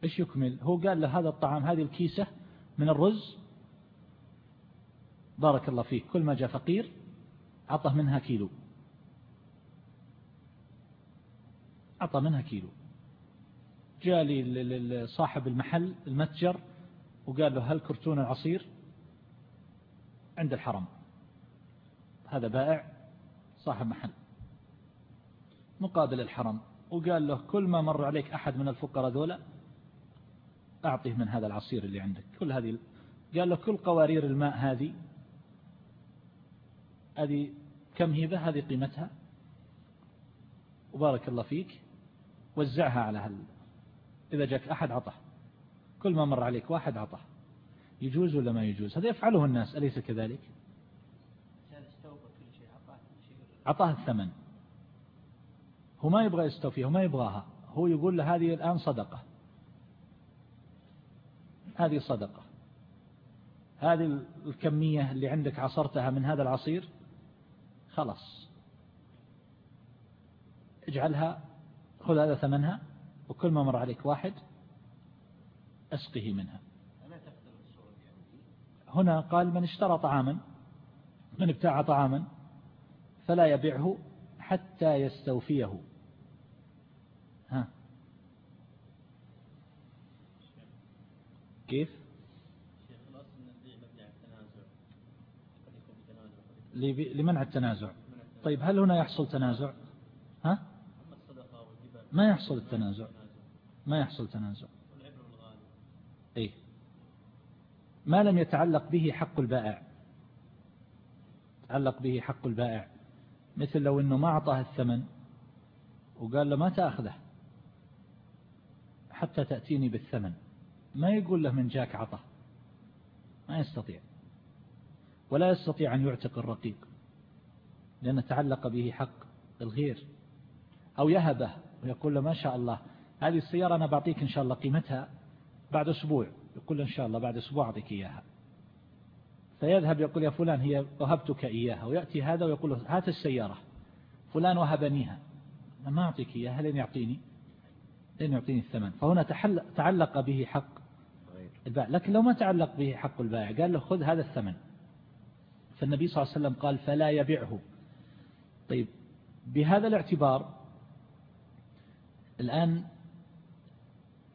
إيش يكمل؟ هو قال له هذا الطعام هذه الكيسة من الرز. بارك الله فيك. كل ما جاء فقير عطى منها كيلو. عطى منها كيلو. جاء لي صاحب المحل المتجر وقال له هل كرتون العصير عند الحرم. هذا بائع صاحب محل. مقابل الحرم. وقال له كل ما مر عليك أحد من الفقراء ذولا أعطيه من هذا العصير اللي عندك. كل هذه قال له كل قوارير الماء هذه هذه كم هبة هذه قيمتها. وبارك الله فيك. وزعها على هل. إذا جاك أحد عطه. كل ما مر عليك واحد عطه. يجوز ولا ما يجوز؟ هذا يفعله الناس. أليس كذلك؟ عطاه الثمن. هو ما يبغى يستوفيها هو ما يبغاها. هو يقول له هذه الآن صدقة. هذه صدقة. هذه الكمية اللي عندك عصرتها من هذا العصير خلاص. اجعلها خذ هذا ثمنها وكل ما مر عليك واحد أسقه منها. هنا قال من اشترى طعاما من ابتاع طعاما فلا يبيعه حتى يستوفيه. ها. كيف؟ لمنع التنازع. طيب هل هنا يحصل تنازع؟ ها؟ ما يحصل التنازع. ما يحصل تنازع. إيه. ما لم يتعلق به حق البائع. تعلق به حق البائع. مثل لو إنه ما أعطاه الثمن وقال له ما تأخذه. حتى تأتيني بالثمن. ما يقول له من جاك عطى ما يستطيع. ولا يستطيع أن يعتق الرقيق لأن تعلق به حق الغير أو يهبه ويقول له ما شاء الله هذه السيارة أنا بعطيك إن شاء الله قيمتها بعد أسبوع يقول له إن شاء الله بعد أسبوع أعطيك إياها. فيذهب يقول يا فلان هي وهبتك إياها ويأتي هذا ويقول له هات السيارة فلان وهبنيها ما أعطيك إياها لن يعطيني لن يعطيني الثمن. فهنا تعلق به حق البائع لكن لو ما تعلق به حق البائع قال له خذ هذا الثمن. فالنبي صلى الله عليه وسلم قال فلا يبيعه طيب بهذا الاعتبار الآن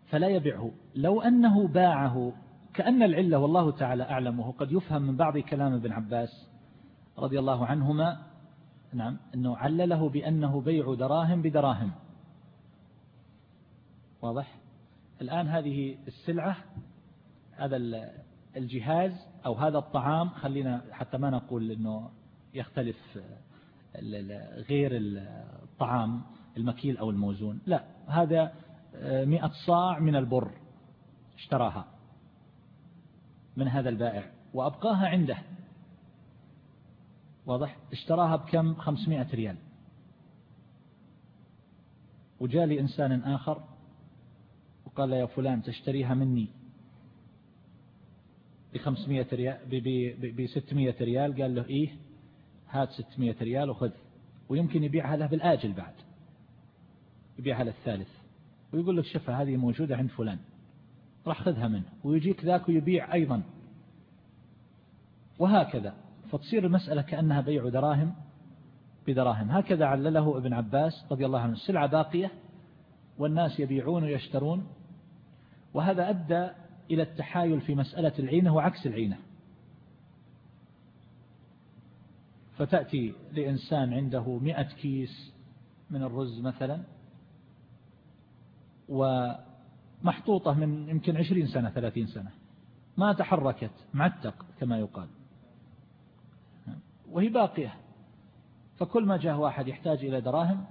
فلا يبيعه لو أنه باعه كأن العلة والله تعالى أعلم قد يفهم من بعض كلام ابن عباس رضي الله عنهما نعم أنه علله بأنه بيع دراهم بدراهم. واضح؟ الآن هذه السلعة هذا الجهاز أو هذا الطعام خلينا حتى ما نقول أنه يختلف غير الطعام المكيل أو الموزون. لا هذا مئة صاع من البر اشتراها من هذا البائع وأبقاها عنده. واضح؟ اشتراها بكم؟ خمسمائة ريال. وجاء لي إنسان آخر وقال يا فلان تشتريها مني بخمسمائة ريال بستمائة ريال. قال له إيه؟ هات ستمائة ريال وخذ. ويمكن يبيعها له بالآجل بعد. يبيعها للثالث ويقول لك شفها هذه موجودة عند فلان. راح خذها منه. ويجيك ذاك ويبيع أيضا. وهكذا. فتصير المسألة كأنها بيع دراهم بدراهم. هكذا علله ابن عباس رضي الله عنه. السلعة باقية والناس يبيعون ويشترون. وهذا أدى إلى التحايل في مسألة العينة وعكس العينة. فتأتي لإنسان عنده مئة كيس من الرز مثلا ومحطوطة من يمكن عشرين سنة ثلاثين سنة ما تحركت معتق كما يقال. وهي باقية. فكل ما جاء واحد يحتاج إلى دراهم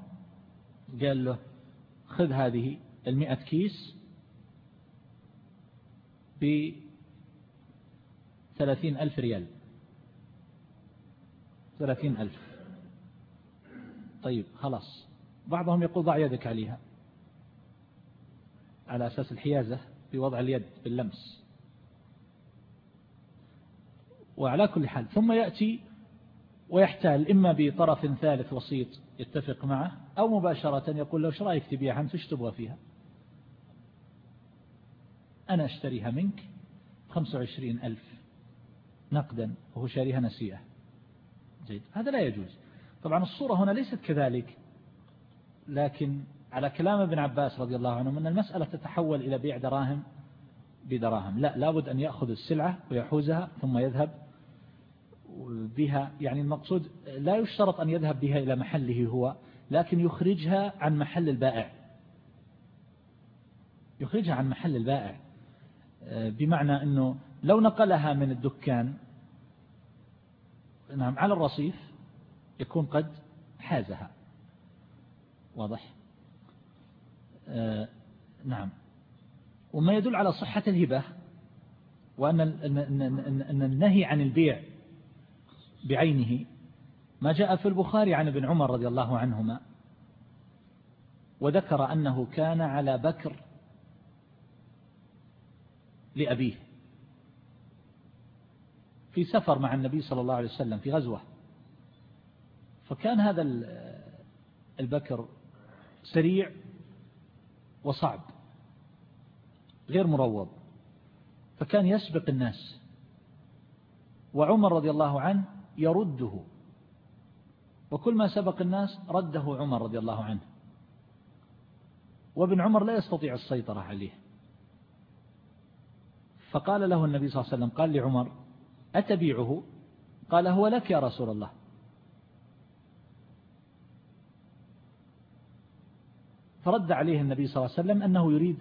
قال له خذ هذه المئة كيس بثلاثين ألف ريال. ثلاثين ألف. طيب خلاص. بعضهم يقول ضع يدك عليها. على أساس الحيازة بوضع اليد باللمس. وعلى كل حال ثم يأتي ويحتال إما بطرف ثالث وسيط يتفق معه أو مباشرة يقول له إيش رأيك تبيعها؟ أنت إيش تبغى فيها؟ أنا أشتريها منك 25 ألف. نقدا. وهو شاريها نسيئة. جيد. هذا لا يجوز. طبعا الصورة هنا ليست كذلك. لكن على كلام ابن عباس رضي الله عنه أن المسألة تتحول إلى بيع دراهم بدراهم. لا لابد أن يأخذ السلعة ويحوزها ثم يذهب. بها يعني المقصود لا يشترط أن يذهب بها إلى محله هو لكن يخرجها عن محل البائع. يخرجها عن محل البائع. بمعنى أنه لو نقلها من الدكان نعم على الرصيف يكون قد حازها. واضح؟ نعم. وما يدل على صحة الهبة وأن النهي عن البيع بعينه. ما جاء في البخاري عن ابن عمر رضي الله عنهما وذكر أنه كان على بكر لأبيه. في سفر مع النبي صلى الله عليه وسلم في غزوة. فكان هذا البكر سريع وصعب غير مروض. فكان يسبق الناس. وعمر رضي الله عنه يرده. وكل ما سبق الناس رده عمر رضي الله عنه. وابن عمر لا يستطيع السيطرة عليه. فقال له النبي صلى الله عليه وسلم قال لعمر أتبيعه؟ قال هو لك يا رسول الله. فرد عليه النبي صلى الله عليه وسلم أنه يريد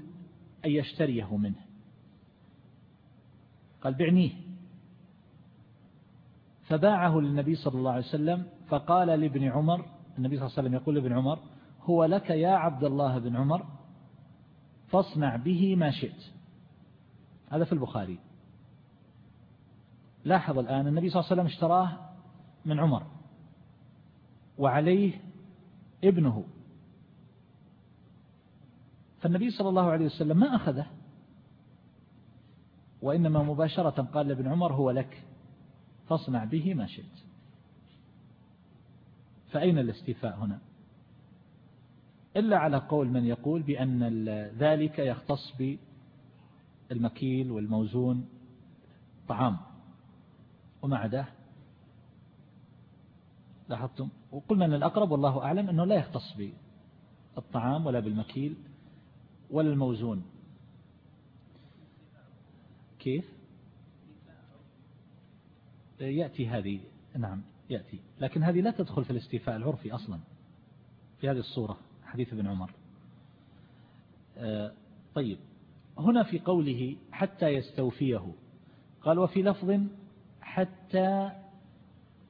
أن يشتريه منه. قال بعنيه. فباعه للنبي صلى الله عليه وسلم فقال لابن عمر النبي صلى الله عليه وسلم يقول لابن عمر هو لك يا عبد الله بن عمر فاصنع به ما شئت. هذا في البخاري. لاحظ الآن النبي صلى الله عليه وسلم اشتراه من عمر. وعليه ابنه. فالنبي صلى الله عليه وسلم ما أخذه. وإنما مباشرة قال لابن عمر هو لك. فاصنع به ما شئت. فأين الاستيفاء هنا؟ إلا على قول من يقول بأن ذلك يختص بالمكيل والموزون طعام. وما عداه؟ لاحظتم؟ وقلنا أن الأقرب والله أعلم أنه لا يختص بالطعام ولا بالمكيل ولا الموزون. كيف؟ يأتي هذه نعم يأتي. لكن هذه لا تدخل في الاستيفاء العرفي أصلا في هذه الصورة حديث ابن عمر. آه، طيب. هنا في قوله حتى يستوفيه قال وفي لفظ حتى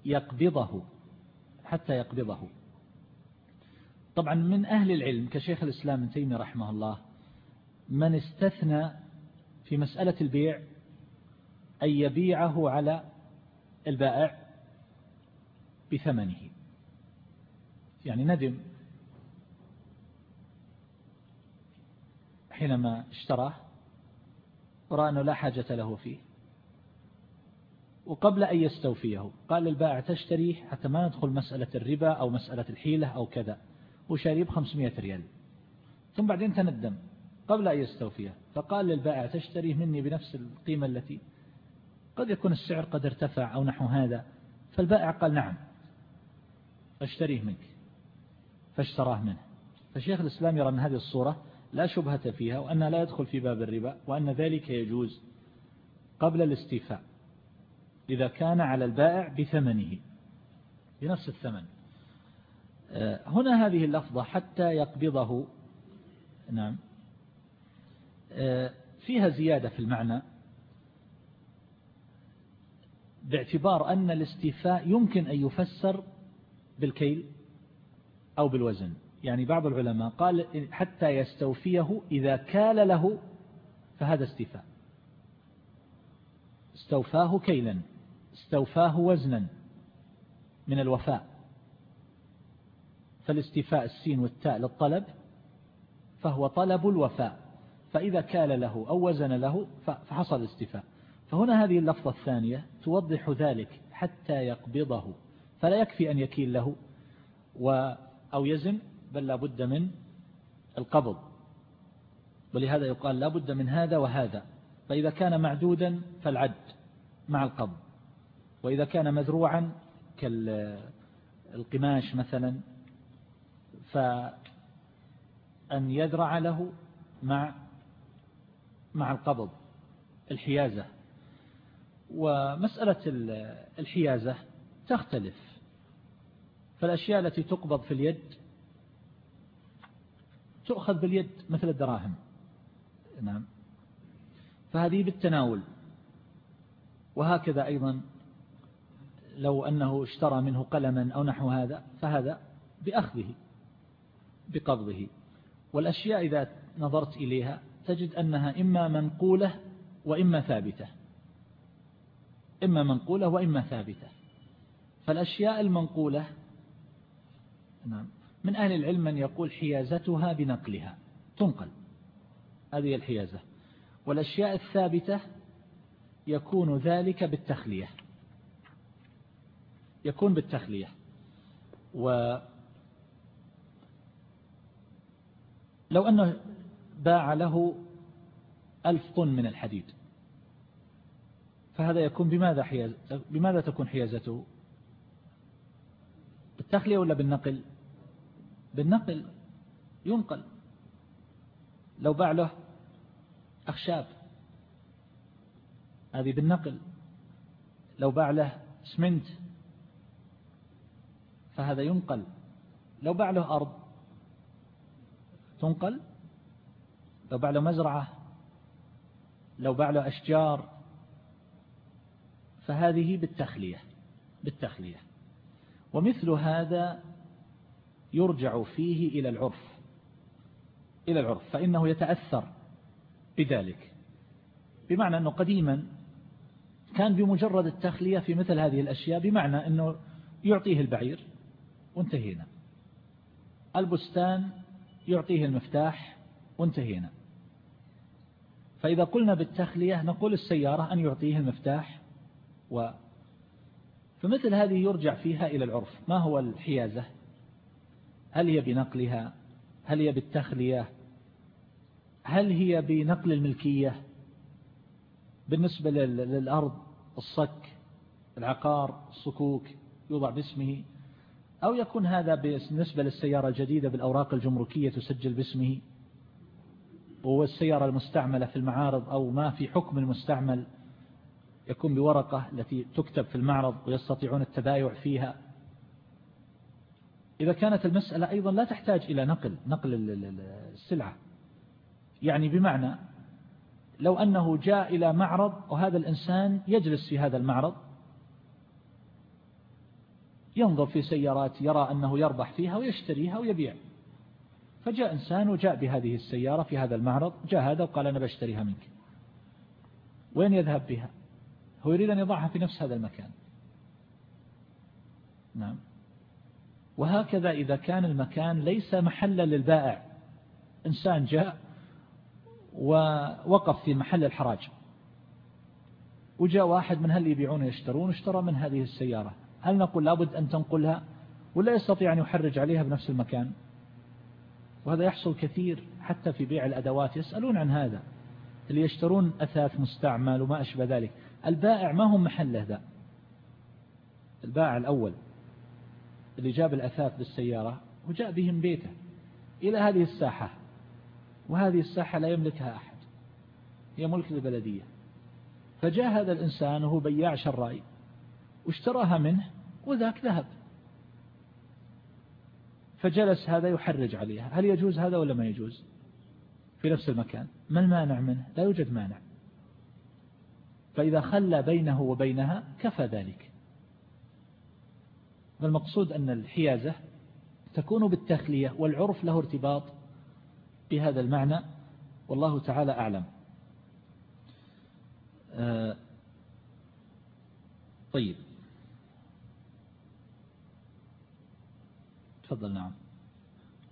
يقبضه حتى يقبضه. طبعا من أهل العلم كشيخ الإسلام ابن تيمية رحمه الله من استثنى في مسألة البيع أن يبيعه على البائع بثمنه. يعني ندم. حينما اشتراه ورأى أنه لا حاجة له فيه. وقبل أن يستوفيه قال للبائع تشتريه حتى ما ندخل مسألة الربا أو مسألة الحيلة أو كذا. وشاريه ب 500 ريال. ثم بعدين تندم قبل أن يستوفيه. فقال للبائع تشتريه مني بنفس القيمة التي قد يكون السعر قد ارتفع أو نحو هذا. فالبائع قال نعم أشتريه منك. فاشتراه منه. فشيخ الإسلام يرى أن هذه الصورة لا شبهة فيها وأنها لا يدخل في باب الربا وأن ذلك يجوز قبل الاستيفاء إذا كان على البائع بثمنه بنفس الثمن. آه، هنا هذه اللفظة حتى يقبضه. نعم. آه، فيها زيادة في المعنى باعتبار أن الاستيفاء يمكن أن يفسر بالكيل أو بالوزن. يعني بعض العلماء قال حتى يستوفيه إذا كال له فهذا استيفاء. استوفاه كيلا استوفاه وزنا من الوفاء. فالاستيفاء السين والتاء للطلب فهو طلب الوفاء. فإذا كال له أو وزن له فحصل الاستيفاء. فهنا هذه اللفظة الثانية توضح ذلك حتى يقبضه. فلا يكفي أن يكيل له أو يزن بل لا بد من القبض. ولهذا يقال لا بد من هذا وهذا. فإذا كان معدودا فالعد مع القبض. وإذا كان مذروعا كالقماش مثلا فأن يذرع له مع مع القبض الحيازة. ومسألة الحيازة تختلف. فالأشياء التي تقبض في اليد تؤخذ باليد مثل الدراهم. نعم. فهذه بالتناول. وهكذا أيضا لو أنه اشترى منه قلما أو نحو هذا فهذا بأخذه بقبضه. والأشياء إذا نظرت إليها تجد أنها إما منقولة وإما ثابتة. إما منقولة وإما ثابتة. فالأشياء المنقولة نعم من أهل العلم من يقول حيازتها بنقلها تنقل. هذه الحيازة. والأشياء الثابتة يكون ذلك بالتخلية. يكون بالتخلية. و لو أنه باع له ألف طن من الحديد فهذا يكون بماذا حياز بماذا تكون حيازته؟ بالتخلية ولا بالنقل؟ بالنقل ينقل. لو باع له أخشاب هذه بالنقل. لو باع له اسمنت فهذا ينقل. لو باع له أرض تنقل. لو باع له مزرعة لو باع له أشجار فهذه بالتخلية بالتخلية. ومثل هذا يرجع فيه إلى العرف إلى العرف فإنه يتأثر بذلك. بمعنى أنه قديما كان بمجرد التخلية في مثل هذه الأشياء بمعنى أنه يعطيه البعير وانتهينا. البستان يعطيه المفتاح وانتهينا. فإذا قلنا بالتخلية نقول السيارة أن يعطيه المفتاح و فمثل هذه يرجع فيها إلى العرف. ما هو الحيازة؟ هل هي بنقلها؟ هل هي بالتخلية؟ هل هي بنقل الملكية؟ بالنسبة للأرض الصك العقار الصكوك يوضع باسمه أو يكون هذا بالنسبة للسيارة الجديدة بالأوراق الجمركية تسجل باسمه والسيارة المستعملة في المعارض أو ما في حكم المستعمل يكون بورقة التي تكتب في المعرض ويستطيعون التبايع فيها. إذا كانت المسألة أيضا لا تحتاج إلى نقل نقل السلعة. يعني بمعنى لو أنه جاء إلى معرض وهذا الإنسان يجلس في هذا المعرض ينظر في سيارات يرى أنه يربح فيها ويشتريها ويبيع. فجاء إنسان وجاء بهذه السيارة في هذا المعرض جاء هذا وقال أنا بشتريها منك. وين يذهب بها؟ هو يريد أن يضعها في نفس هذا المكان. نعم. وهكذا إذا كان المكان ليس محلا للبائع. إنسان جاء ووقف في محل الحراج. وجاء واحد من هل يبيعون يشترون اشترى من هذه السيارة. هل نقول لابد أن تنقلها؟ ولا يستطيع أن يحرج عليها بنفس المكان. وهذا يحصل كثير حتى في بيع الأدوات. يسألون عن هذا. اللي يشترون أثاث مستعمل وما أشبه ذلك. البائع ما هم محله ذا؟ البائع الأول. اللي جاب الأثاث بالسيارة وجاء بهم بيته إلى هذه الساحة وهذه الساحة لا يملكها أحد هي ملك البلدية فجاء هذا الإنسان وهو بياع شراي واشتراها منه وذاك ذهب. فجلس هذا يحرج عليها هل يجوز هذا ولا ما يجوز؟ في نفس المكان ما المانع منه؟ لا يوجد مانع. فإذا خلى بينه وبينها كفى ذلك. فالمقصود أن الحيازة تكون بالتخلية والعرف له ارتباط بهذا المعنى والله تعالى أعلم. آه، طيب. تفضل نعم.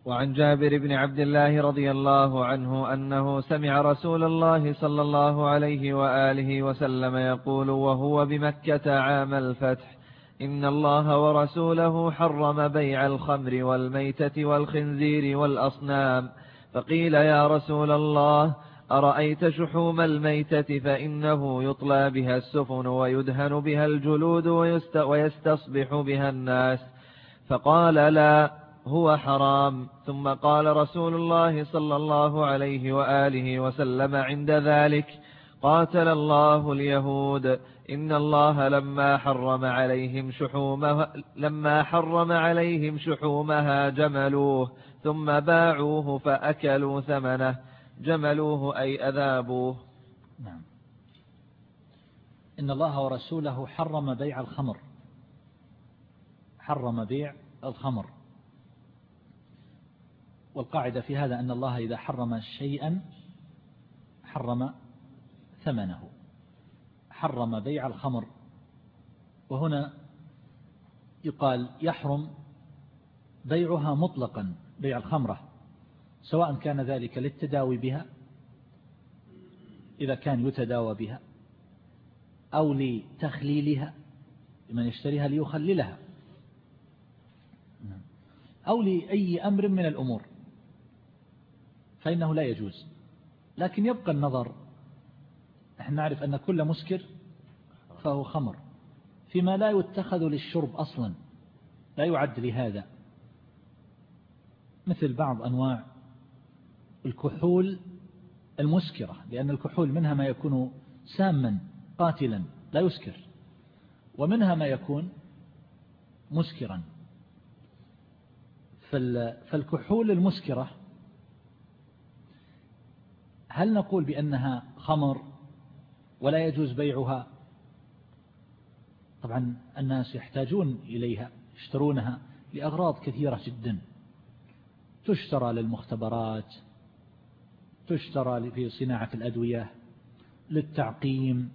وعن جابر بن عبد الله رضي الله عنه أنه سمع رسول الله صلى الله عليه وآله وسلم يقول وهو بمكة عام الفتح إن الله ورسوله حرم بيع الخمر والميتة والخنزير والأصنام فقيل يا رسول الله أرأيت شحوم الميتة فإنه يطلى بها السفن ويدهن بها الجلود ويستصبح بها الناس؟ فقال لا هو حرام. ثم قال رسول الله صلى الله عليه وآله وسلم عند ذلك. قاتل الله اليهود. إن الله لما حرم عليهم شحومها لما حرم عليهم شحومها جملوه ثم باعوه فأكلوا ثمنه جملوه أي أذابوه. نعم. إن الله ورسوله حرم بيع الخمر. حرم بيع الخمر. والقاعدة في هذا أن الله إذا حرم شيئا حرم ثمنه. حرم بيع الخمر. وهنا يقال يحرم بيعها مطلقا بيع الخمرة سواء كان ذلك للتداوي بها إذا كان يتداوى بها أو لتخليلها لمن يشتريها ليخللها أو لأي أمر من الأمور فإنه لا يجوز. لكن يبقى النظر نحن نعرف أن كل مسكر فهو خمر. فيما لا يتخذ للشرب أصلا لا يعد لهذا. مثل بعض أنواع الكحول المسكرة لأن الكحول منها ما يكون ساما قاتلا لا يسكر. ومنها ما يكون مسكرا. فالكحول المسكرة هل نقول بأنها خمر؟ ولا يجوز بيعها. طبعا الناس يحتاجون إليها يشترونها لأغراض كثيرة جدا. تشترى للمختبرات تشترى في صناعة الأدوية للتعقيم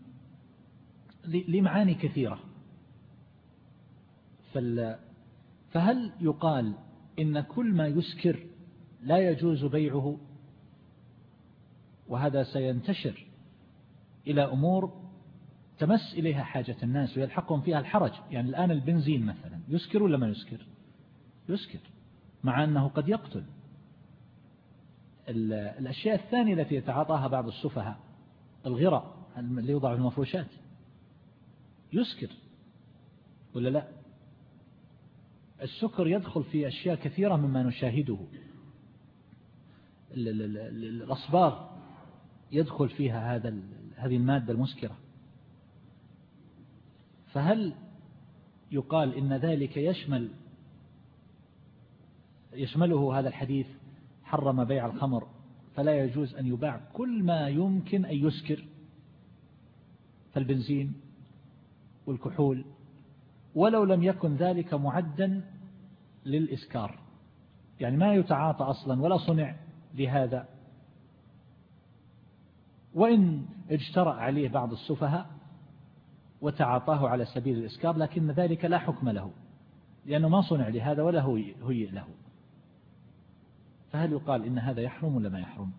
لمعاني كثيرة. فهل يقال إن كل ما يسكر لا يجوز بيعه؟ وهذا سينتشر. إلى أمور تمس إليها حاجة الناس ويلحقهم فيها الحرج. يعني الآن البنزين مثلا يسكر ولا ما يسكر؟ يسكر مع أنه قد يقتل. الأشياء الثانية التي يتعاطاها بعض السفهاء الغراء اللي يوضع في المفروشات. يسكر ولا لا؟ السكر يدخل في أشياء كثيرة مما نشاهده. الأصباغ يدخل فيها هذا هذه المادة المسكرة. فهل يقال إن ذلك يشمل يشمله هذا الحديث حرم بيع الخمر فلا يجوز أن يباع كل ما يمكن أن يسكر؟ فالبنزين والكحول ولو لم يكن ذلك معدا للإسكار. يعني ما يتعاطى أصلا ولا صنع لهذا وإن اجترأ عليه بعض السفهاء وتعاطاه على سبيل الإسكار لكن ذلك لا حكم له لأنه ما صنع لهذا ولا هيئ له. فهل يقال إن هذا يحرم ولا ما يحرم؟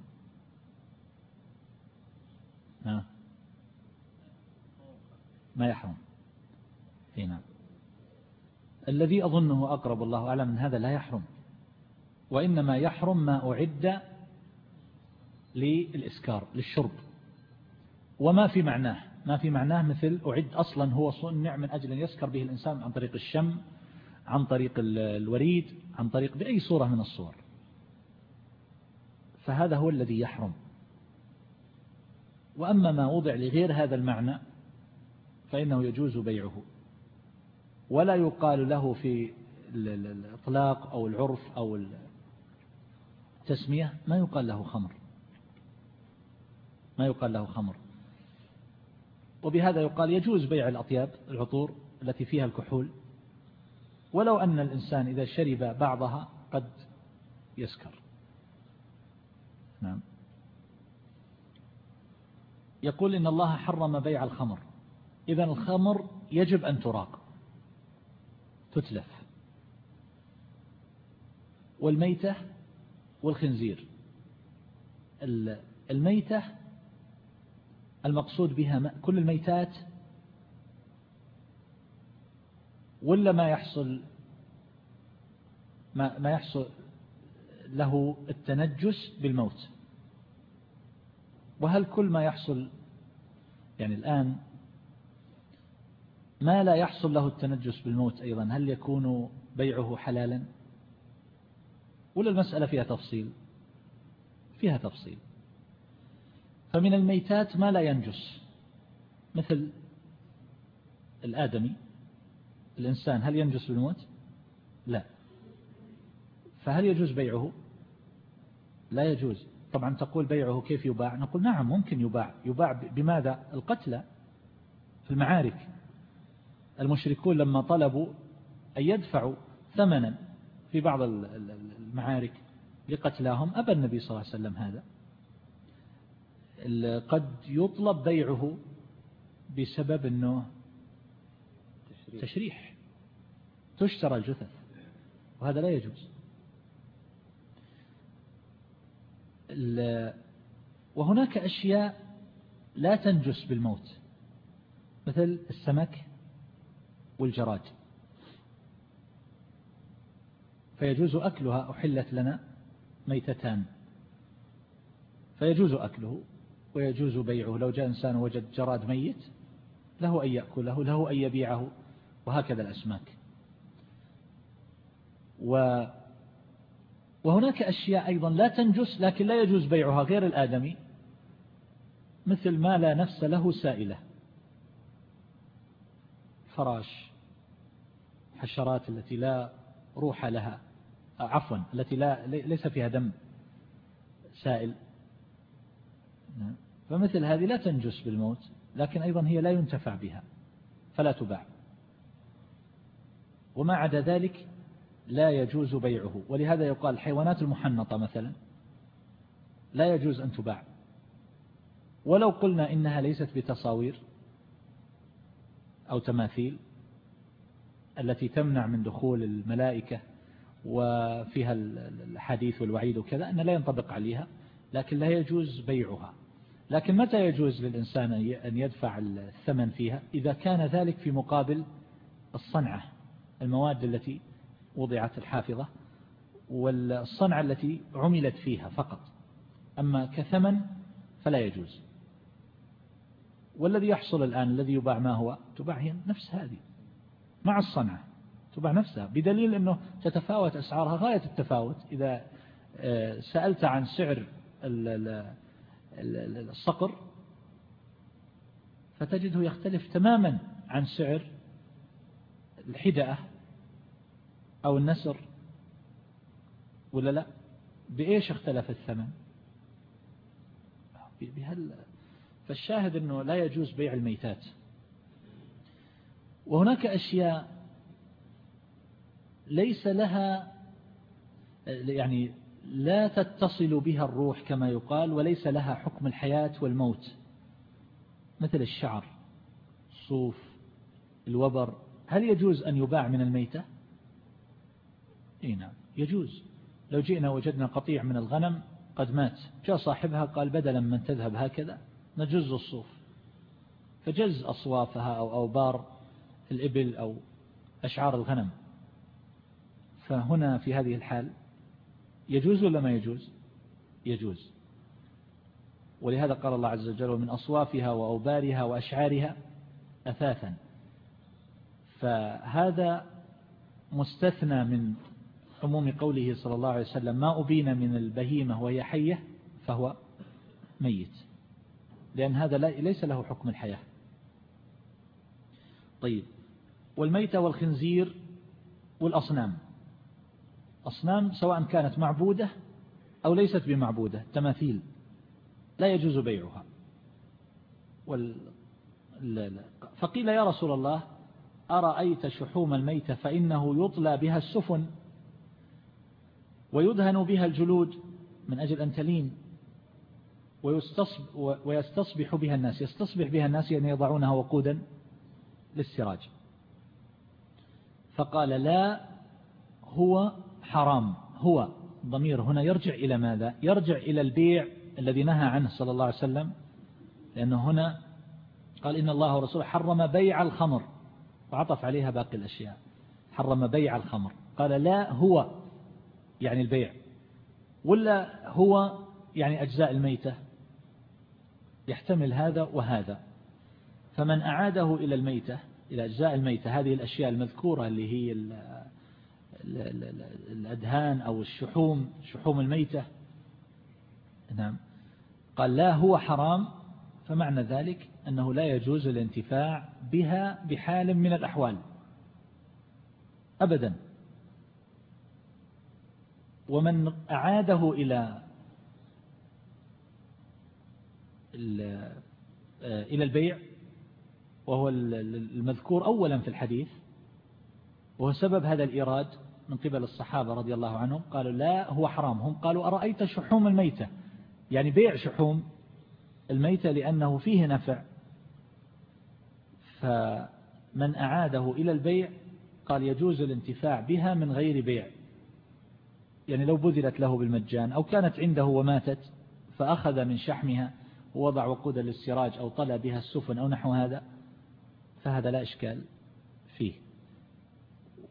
ها؟ ما يحرم. هنا نعم. الذي أظنه أقرب الله أعلم من هذا لا يحرم وإنما يحرم ما أعد للإسكار للشرب. وما في معناه. ما في معناه مثل أعد أصلا هو صنع من أجل أن يسكر به الإنسان عن طريق الشم عن طريق الوريد عن طريق بأي صورة من الصور. فهذا هو الذي يحرم. وأما ما وضع لغير هذا المعنى فإنه يجوز بيعه. ولا يقال له في الإطلاق أو العرف أو التسمية ما يقال له خمر. ما يقال له خمر. وبهذا يقال يجوز بيع الأطياب العطور التي فيها الكحول. ولو أن الإنسان إذا شرب بعضها قد يسكر. نعم. يقول إن الله حرم بيع الخمر. إذا الخمر يجب أن تراق تتلف والميتة والخنزير. الميتة المقصود بها كل الميتات؟ ولا ما يحصل ما, ما يحصل له التنجس بالموت؟ وهل كل ما يحصل يعني الآن ما لا يحصل له التنجس بالموت أيضا هل يكون بيعه حلالا؟ ولا المسألة فيها تفصيل؟ فيها تفصيل. فمن الميتات ما لا ينجس. مثل الآدمي الإنسان هل ينجس بالموت؟ لا. فهل يجوز بيعه؟ لا يجوز. طبعا تقول بيعه كيف يباع؟ نقول نعم ممكن يباع. يباع بماذا؟ القتلى في المعارك. المشركون لما طلبوا أن يدفعوا ثمنا في بعض المعارك لقتلاهم أبى النبي صلى الله عليه وسلم هذا. قد يطلب بيعه بسبب أنه تشريح. تشترى الجثث. وهذا لا يجوز. وهناك أشياء لا تنجس بالموت. مثل السمك والجراد. فيجوز أكلها. أحلت لنا ميتتان. فيجوز أكله. ويجوز بيعه. لو جاء إنسان وجد جراد ميت له أن يأكله له أن يبيعه. وهكذا الأسماك. و وهناك أشياء أيضا لا تنجس لكن لا يجوز بيعها غير الآدمي مثل ما لا نفس له سائلة. فراش حشرات التي لا روح لها عفوا التي لا ليس فيها دم سائل. نعم. فمثل هذه لا تنجس بالموت لكن أيضا هي لا ينتفع بها فلا تباع. وما عدا ذلك لا يجوز بيعه. ولهذا يقال الحيوانات المحنطة مثلا لا يجوز أن تباع. ولو قلنا إنها ليست بتصاوير أو تماثيل التي تمنع من دخول الملائكة وفيها الحديث والوعيد وكذا أن لا ينطبق عليها لكن لا يجوز بيعها. لكن متى يجوز للإنسان أن يدفع الثمن فيها؟ إذا كان ذلك في مقابل الصنعة المواد التي وضعت الحافظة والصنعة التي عملت فيها فقط. أما كثمن فلا يجوز. والذي يحصل الآن الذي يباع ما هو؟ تباع هي نفس هذه مع الصنعة. تباع نفسها بدليل أنه تتفاوت أسعارها غاية التفاوت. إذا آه، سألت عن سعر الصقر فتجده يختلف تماما عن سعر الحدأة أو النسر ولا لا؟ بإيش اختلف الثمن؟ بهل فالشاهد أنه لا يجوز بيع الميتات. وهناك أشياء ليس لها يعني لا تتصل بها الروح كما يقال وليس لها حكم الحياة والموت. مثل الشعر الصوف الوبر. هل يجوز أن يباع من الميتة؟ نعم يجوز. لو جئنا وجدنا قطيع من الغنم قد مات. جاء صاحبها قال بدلا من تذهب هكذا نجز الصوف. فجز أصوافها أو أوبار الإبل أو أشعار الغنم. فهنا في هذه الحال يجوز ولا ما يجوز؟ يجوز. ولهذا قال الله عز وجل ومن أصوافها وأوبارها وأشعارها أثاثا. فهذا مستثنى من عموم قوله صلى الله عليه وسلم ما أبين من البهيمة وهي حية فهو ميت. لأن هذا ليس له حكم الحياة. طيب. والميتة والخنزير والأصنام. أصنام سواء كانت معبودة أو ليست بمعبودة تماثيل لا يجوز بيعها. وال... فقيل يا رسول الله أرأيت شحوم الميتة فإنه يطلى بها السفن ويدهن بها الجلود من أجل أن تلين ويستصبح بها الناس. يستصبح بها الناس يعني يضعونها وقودا للسراج. فقال لا هو حرام. هو ضمير هنا يرجع إلى ماذا؟ يرجع إلى البيع الذي نهى عنه صلى الله عليه وسلم لأنه هنا قال إن الله ورسوله حرم بيع الخمر وعطف عليها باقي الأشياء. حرم بيع الخمر. قال لا هو يعني البيع. ولا هو يعني أجزاء الميتة. يحتمل هذا وهذا. فمن أعاده إلى الميتة إلى أجزاء الميتة هذه الأشياء المذكورة اللي هي الأدهان أو الشحوم شحوم الميتة. نعم. قال لا هو حرام فمعنى ذلك أنه لا يجوز الانتفاع بها بحال من الأحوال. أبدا. ومن أعاده إلى إلى البيع وهو المذكور أولا في الحديث وهو سبب هذا الإيراد من قبل الصحابة رضي الله عنهم قالوا لا هو حرام. هم قالوا أرأيت شحوم الميتة؟ يعني بيع شحوم الميتة لأنه فيه نفع. فمن أعاده إلى البيع قال يجوز الانتفاع بها من غير بيع. يعني لو بذلت له بالمجان أو كانت عنده وماتت فأخذ من شحمها ووضع وقودا للسراج أو طلى بها السفن أو نحو هذا فهذا لا إشكال فيه.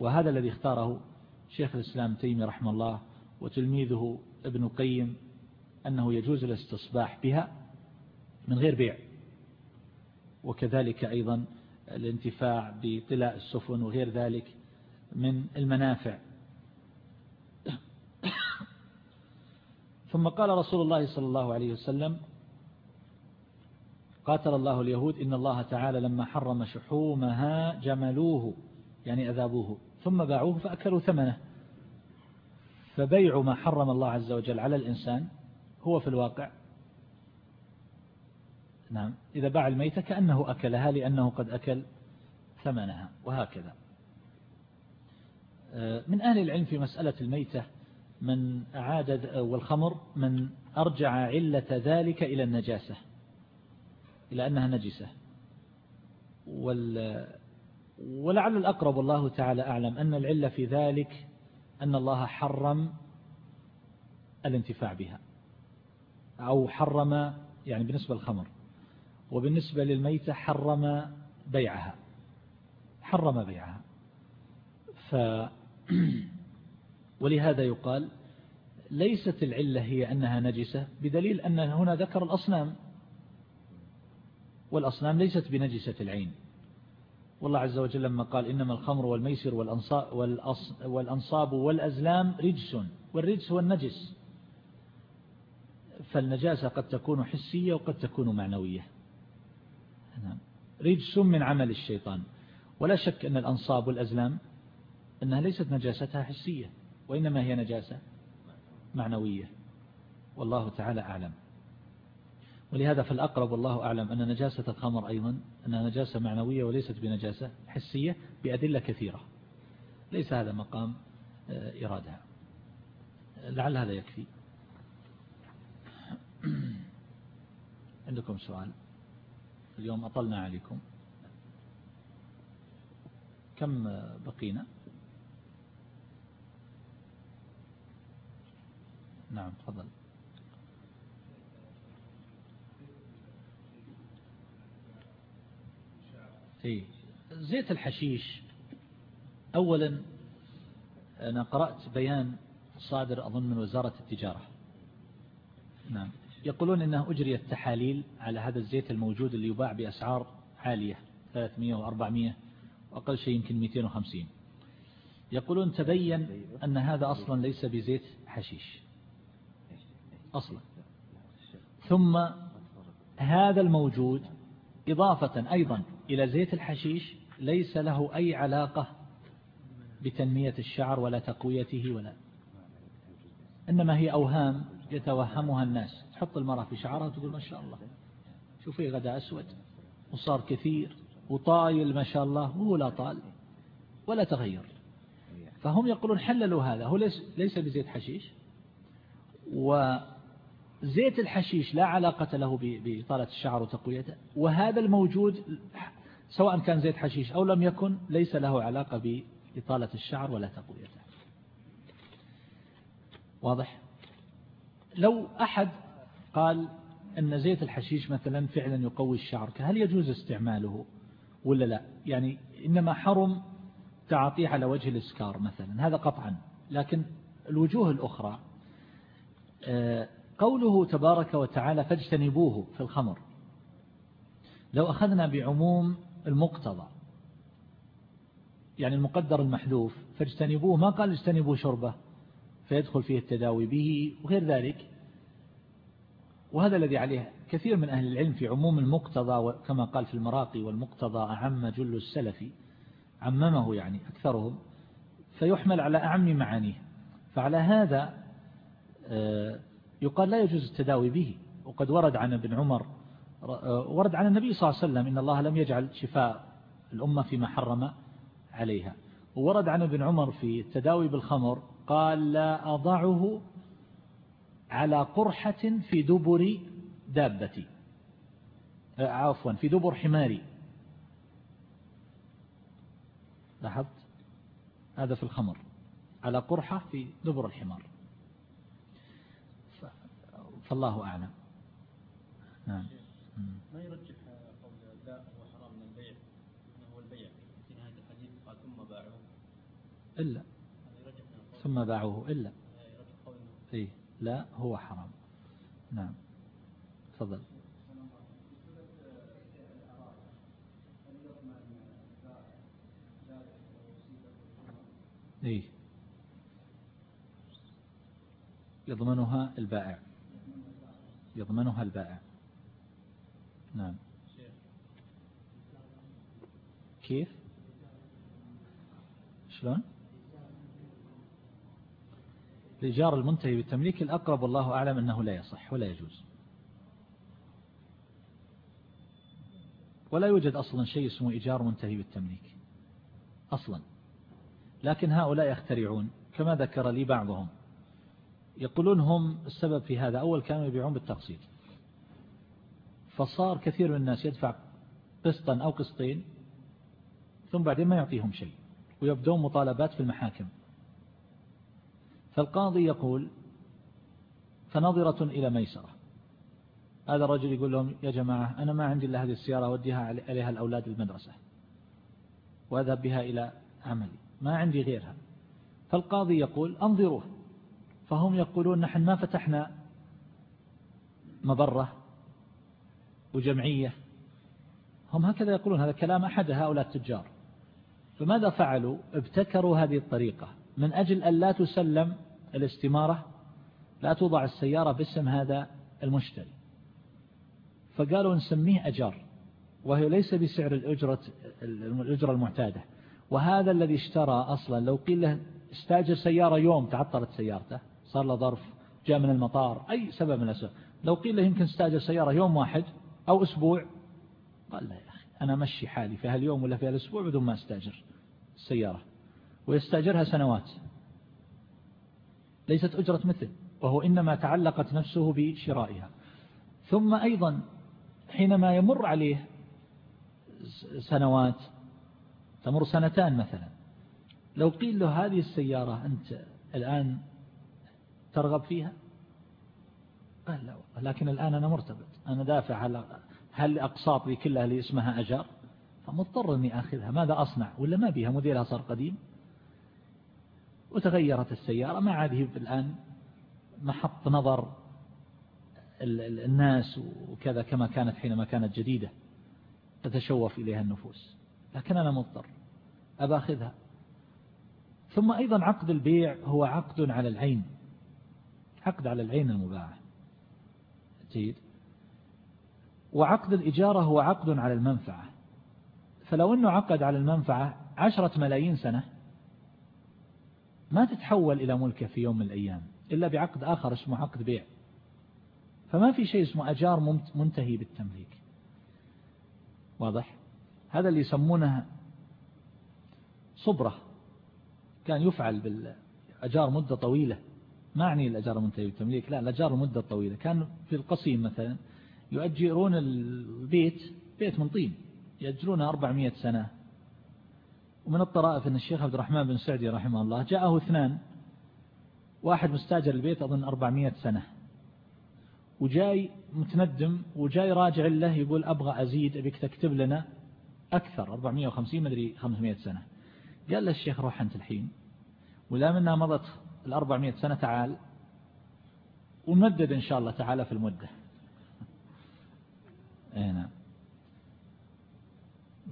وهذا الذي اختاره شيخ الإسلام تيمي رحمه الله وتلميذه ابن قيم أنه يجوز الاستصباح بها من غير بيع. وكذلك أيضا الانتفاع بطلاء السفن وغير ذلك من المنافع. ثم قال رسول الله صلى الله عليه وسلم قاتل الله اليهود إن الله تعالى لما حرم شحومها جملوه يعني أذابوه. ثم باعوه فأكلوا ثمنه. فبيع ما حرم الله عز وجل على الإنسان هو في الواقع. نعم. إذا باع الميتة كأنه أكلها لأنه قد أكل ثمنها وهكذا. آه، من أهل العلم في مسألة الميتة من أعاد والخمر من أرجع علة ذلك إلى النجاسة إلى أنها نجسة. ولعل الأقرب الله تعالى أعلم أن العلة في ذلك أن الله حرم الانتفاع بها أو حرم يعني بالنسبة للخمر وبالنسبة للميتة حرم بيعها حرم بيعها ف ولهذا يقال ليست العلة هي أنها نجسة بدليل أن هنا ذكر الأصنام والأصنام ليست بنجسة العين والله عز وجل لما قال إنما الخمر والميسر والأنصاب والأزلام رجس والرجس هو النجس. فالنجاسة قد تكون حسية وقد تكون معنوية. نعم. رجس من عمل الشيطان. ولا شك أن الأنصاب والأزلام أنها ليست نجاستها حسية وإنما هي نجاسة معنوية. والله تعالى أعلم. ولهذا فالأقرب والله أعلم أن نجاسة الخمر أيضا أنها نجاسة معنوية وليست بنجاسة حسية بأدلة كثيرة. ليس هذا مقام آه، إرادها لعل هذا يكفي. عندكم سؤال؟ اليوم أطلنا عليكم. كم بقينا؟ نعم تفضل. إيه. زيت الحشيش. أولا أنا قرأت بيان صادر أظن من وزارة التجارة. نعم. يقولون أنه أجريت تحاليل على هذا الزيت الموجود اللي يباع بأسعار عالية 300 و400 وأقل شيء يمكن 250 يقولون تبين أن هذا أصلا ليس بزيت حشيش. أصلا. ثم هذا الموجود إضافة أيضا إلى زيت الحشيش ليس له أي علاقة بتنمية الشعر ولا تقويته ولا. إنما هي أوهام يتوهمها الناس. تحط المرأة في شعرها وتقول ما شاء الله. شوفي غدا أسود وصار كثير وطايل ما شاء الله وهو لا طال ولا تغير. فهم يقولون حللوا هذا. هو ليس بزيت حشيش. وزيت الحشيش لا علاقة له بإطالة الشعر وتقويته وهذا الموجود سواء كان زيت حشيش أو لم يكن ليس له علاقة بإطالة الشعر ولا تقويته. واضح؟ لو أحد قال أن زيت الحشيش مثلا فعلا يقوي الشعر هل يجوز استعماله ولا لا؟ يعني إنما حرم تعاطيه على وجه الإسكار مثلا هذا قطعا لكن الوجوه الأخرى آه، قوله تبارك وتعالى فاجتنبوه في الخمر. لو أخذنا بعموم المقتضى يعني المقدر المحذوف فاجتنبوه ما قال اجتنبوا شربه فيدخل فيه التداوي به وغير ذلك. وهذا الذي عليه كثير من أهل العلم في عموم المقتضى كما قال في المراقي والمقتضى أعم جل السلف عممه يعني أكثرهم فيحمل على أعم معانيه. فعلى هذا آه، يقال لا يجوز التداوي به. وقد ورد عن ابن عمر ورد عن النبي صلى الله عليه وسلم إن الله لم يجعل شفاء الأمة فيما حرم عليها. وورد عن ابن عمر في التداوي بالخمر قال لا أضعه على قرحة في دبر دابتي. آه، عفوا في دبر حماري. لاحظت؟ هذا في الخمر. على قرحة في دبر الحمار. فالله أعلم. نعم. ما يرجح قول لا هو حرام من البيع؟ إنه هو البيع في نهاية الحديث قال ثم باعوه. إلا. ثم باعوه. إلا. إيه. لا هو حرام. نعم. تفضل. إيه. يضمنها البائع. يضمنها البائع. نعم. كيف؟ شلون؟ الإيجار المنتهي بالتمليك الأقرب والله أعلم أنه لا يصح ولا يجوز. ولا يوجد أصلا شيء اسمه إيجار منتهي بالتمليك. أصلا. لكن هؤلاء يخترعون كما ذكر لي بعضهم. يقولون هم السبب في هذا. أول كانوا يبيعون بالتقسيط. فصار كثير من الناس يدفع قسطا أو قسطين ثم بعدين ما يعطيهم شيء ويبدون مطالبات في المحاكم. فالقاضي يقول فنظرة إلى ميسرة. هذا الرجل يقول لهم يا جماعة أنا ما عندي إلا هذه السيارة أوديها عليها الأولاد المدرسة وأذهب بها إلى عملي. ما عندي غيرها. فالقاضي يقول أنظروه. فهم يقولون نحن ما فتحنا مبرة وجمعية. هم هكذا يقولون هذا كلام أحد هؤلاء التجار. فماذا فعلوا؟ ابتكروا هذه الطريقة. من أجل أن لا تسلم الاستمارة لا توضع السيارة باسم هذا المشتري. فقالوا نسميه أجار وهي ليس بسعر الأجرة الأجرة المعتادة. وهذا الذي اشترى أصلا لو قيل له استأجر سيارة يوم تعطلت سيارته. صار له ظرف جاء من المطار أي سبب من الأسباب. لو قيل له يمكن استاجر سيارة يوم واحد أو أسبوع قال لا يا أخي أنا مشي حالي في هاليوم ولا في هالأسبوع بدون ما أستأجر السيارة. ويستأجرها سنوات. ليست أجرة مثل وهو إنما تعلقت نفسه بشرائها. ثم أيضا حينما يمر عليه سنوات تمر سنتان مثلا لو قيل له هذه السيارة أنت الآن ترغب فيها؟ قال لا لكن الآن أنا مرتبط. أنا دافع على هل أقساط لي كلها اللي اسمها أجار؟ فمضطر أني أخذها. ماذا أصنع؟ ولا ما بيها؟ موديلها صار قديم. وتغيرت السيارة. ما عاد هي الآن محط نظر الناس وكذا كما كانت حينما كانت جديدة تتشوف إليها النفوس. لكن أنا مضطر أباخذها. ثم أيضا عقد البيع هو عقد على العين. عقد على العين المباعة جيد. وعقد الإجارة هو عقد على المنفعة. فلو أنه عقد على المنفعة عشرة ملايين سنة ما تتحول إلى ملكة في يوم من الأيام إلا بعقد آخر اسمه عقد بيع. فما في شيء اسمه أجار منتهي بالتمليك. واضح؟ هذا اللي يسمونه صبرة. كان يفعل بالأجار مدة طويلة. ما أعني الأجار المنتهي بالتمليك لا الأجار المدة الطويلة كان في القصيم مثلا يؤجرون البيت بيت من طين يأجرونه 400 سنة. ومن الطرائف أن الشيخ عبد الرحمن بن سعدي رحمه الله جاءه اثنان واحد مستاجر البيت أظن 400 سنة وجاي متندم وجاي راجع له يقول أبغى أزيد أبيك تكتب لنا أكثر 450 مدري 500 سنة. قال له الشيخ روح أنت الحين. ولا منها مضت ال 400 سنة تعال. ونمدد إن شاء الله تعالى في المدة. أي نعم.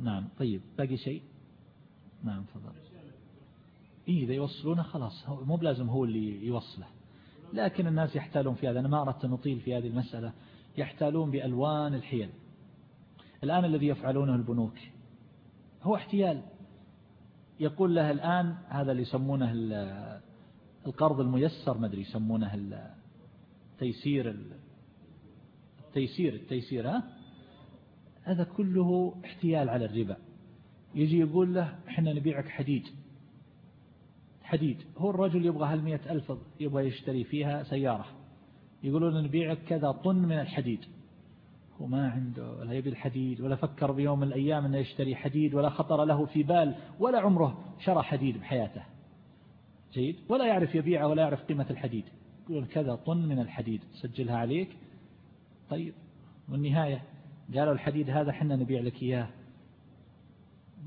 نعم طيب باقي شيء؟ نعم تفضل. إيه إذا يوصلونه خلاص. مو بلازم هو اللي يوصله. لكن الناس يحتالون في هذا. أنا ما أردت أن نطيل في هذه المسألة. يحتالون بألوان الحيل. الآن الذي يفعلونه البنوك. هو احتيال. يقول له الآن هذا اللي يسمونه القرض الميسر ما أدري يسمونه التيسير التيسير التيسير ها؟ هذا كله احتيال على الربا. يجي يقول له إحنا نبيعك حديد. حديد. هو الرجل يبغى هالمئة ألف يبغى يشتري فيها سيارة. يقولون نبيعك كذا طن من الحديد. هو ما عنده ولا يبي الحديد ولا فكر بيوم من الأيام أنه يشتري حديد ولا خطر له في بال ولا عمره شرى حديد بحياته. جيد ولا يعرف يبيعه ولا يعرف قيمة الحديد. يقول كذا طن من الحديد سجلها عليك. طيب والنهاية قالوا الحديد هذا حنا نبيع لك إياه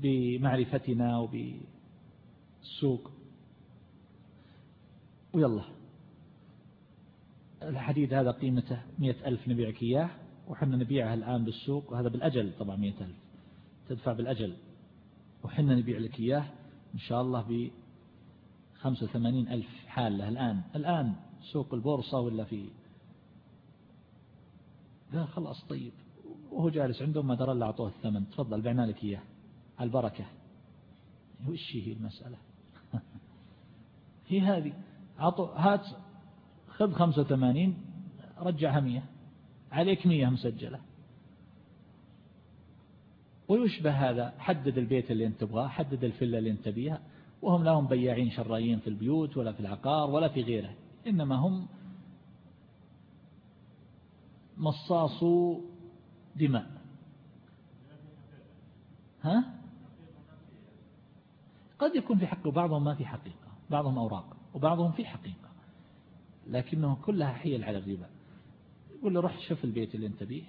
بمعرفتنا وبالسوق. ويلا. الحديد هذا قيمته مئة ألف نبيعك إياه وحنا نبيعها الآن بالسوق. وهذا بالأجل طبعا مئة ألف تدفع بالأجل. وحنا نبيع لك إياه إن شاء الله 85 ألف حالة الآن. الآن سوق البورصة ولا في؟ قال خلاص طيب. وهو جالس عندهم ما درى اللي أعطوه الثمن. تفضل بعنا لك إياه. البركة. وش هي المسألة؟ هي هذه. عطوا هات خذ 85 رجعها 100 عليك 100 مسجلة. ويشبه هذا. حدد البيت اللي أنت تبغاه حدد الفلة اللي أنت تبيها. وهم لهم بياعين شرايين في البيوت ولا في العقار ولا في غيره إنما هم مصاصو دماء. ها؟ قد يكون في حق وبعضهم ما في حقيقة بعضهم أوراق وبعضهم في حقيقة لكنه كلها حيل على الربا. يقول له روح شوف البيت اللي أنت بيه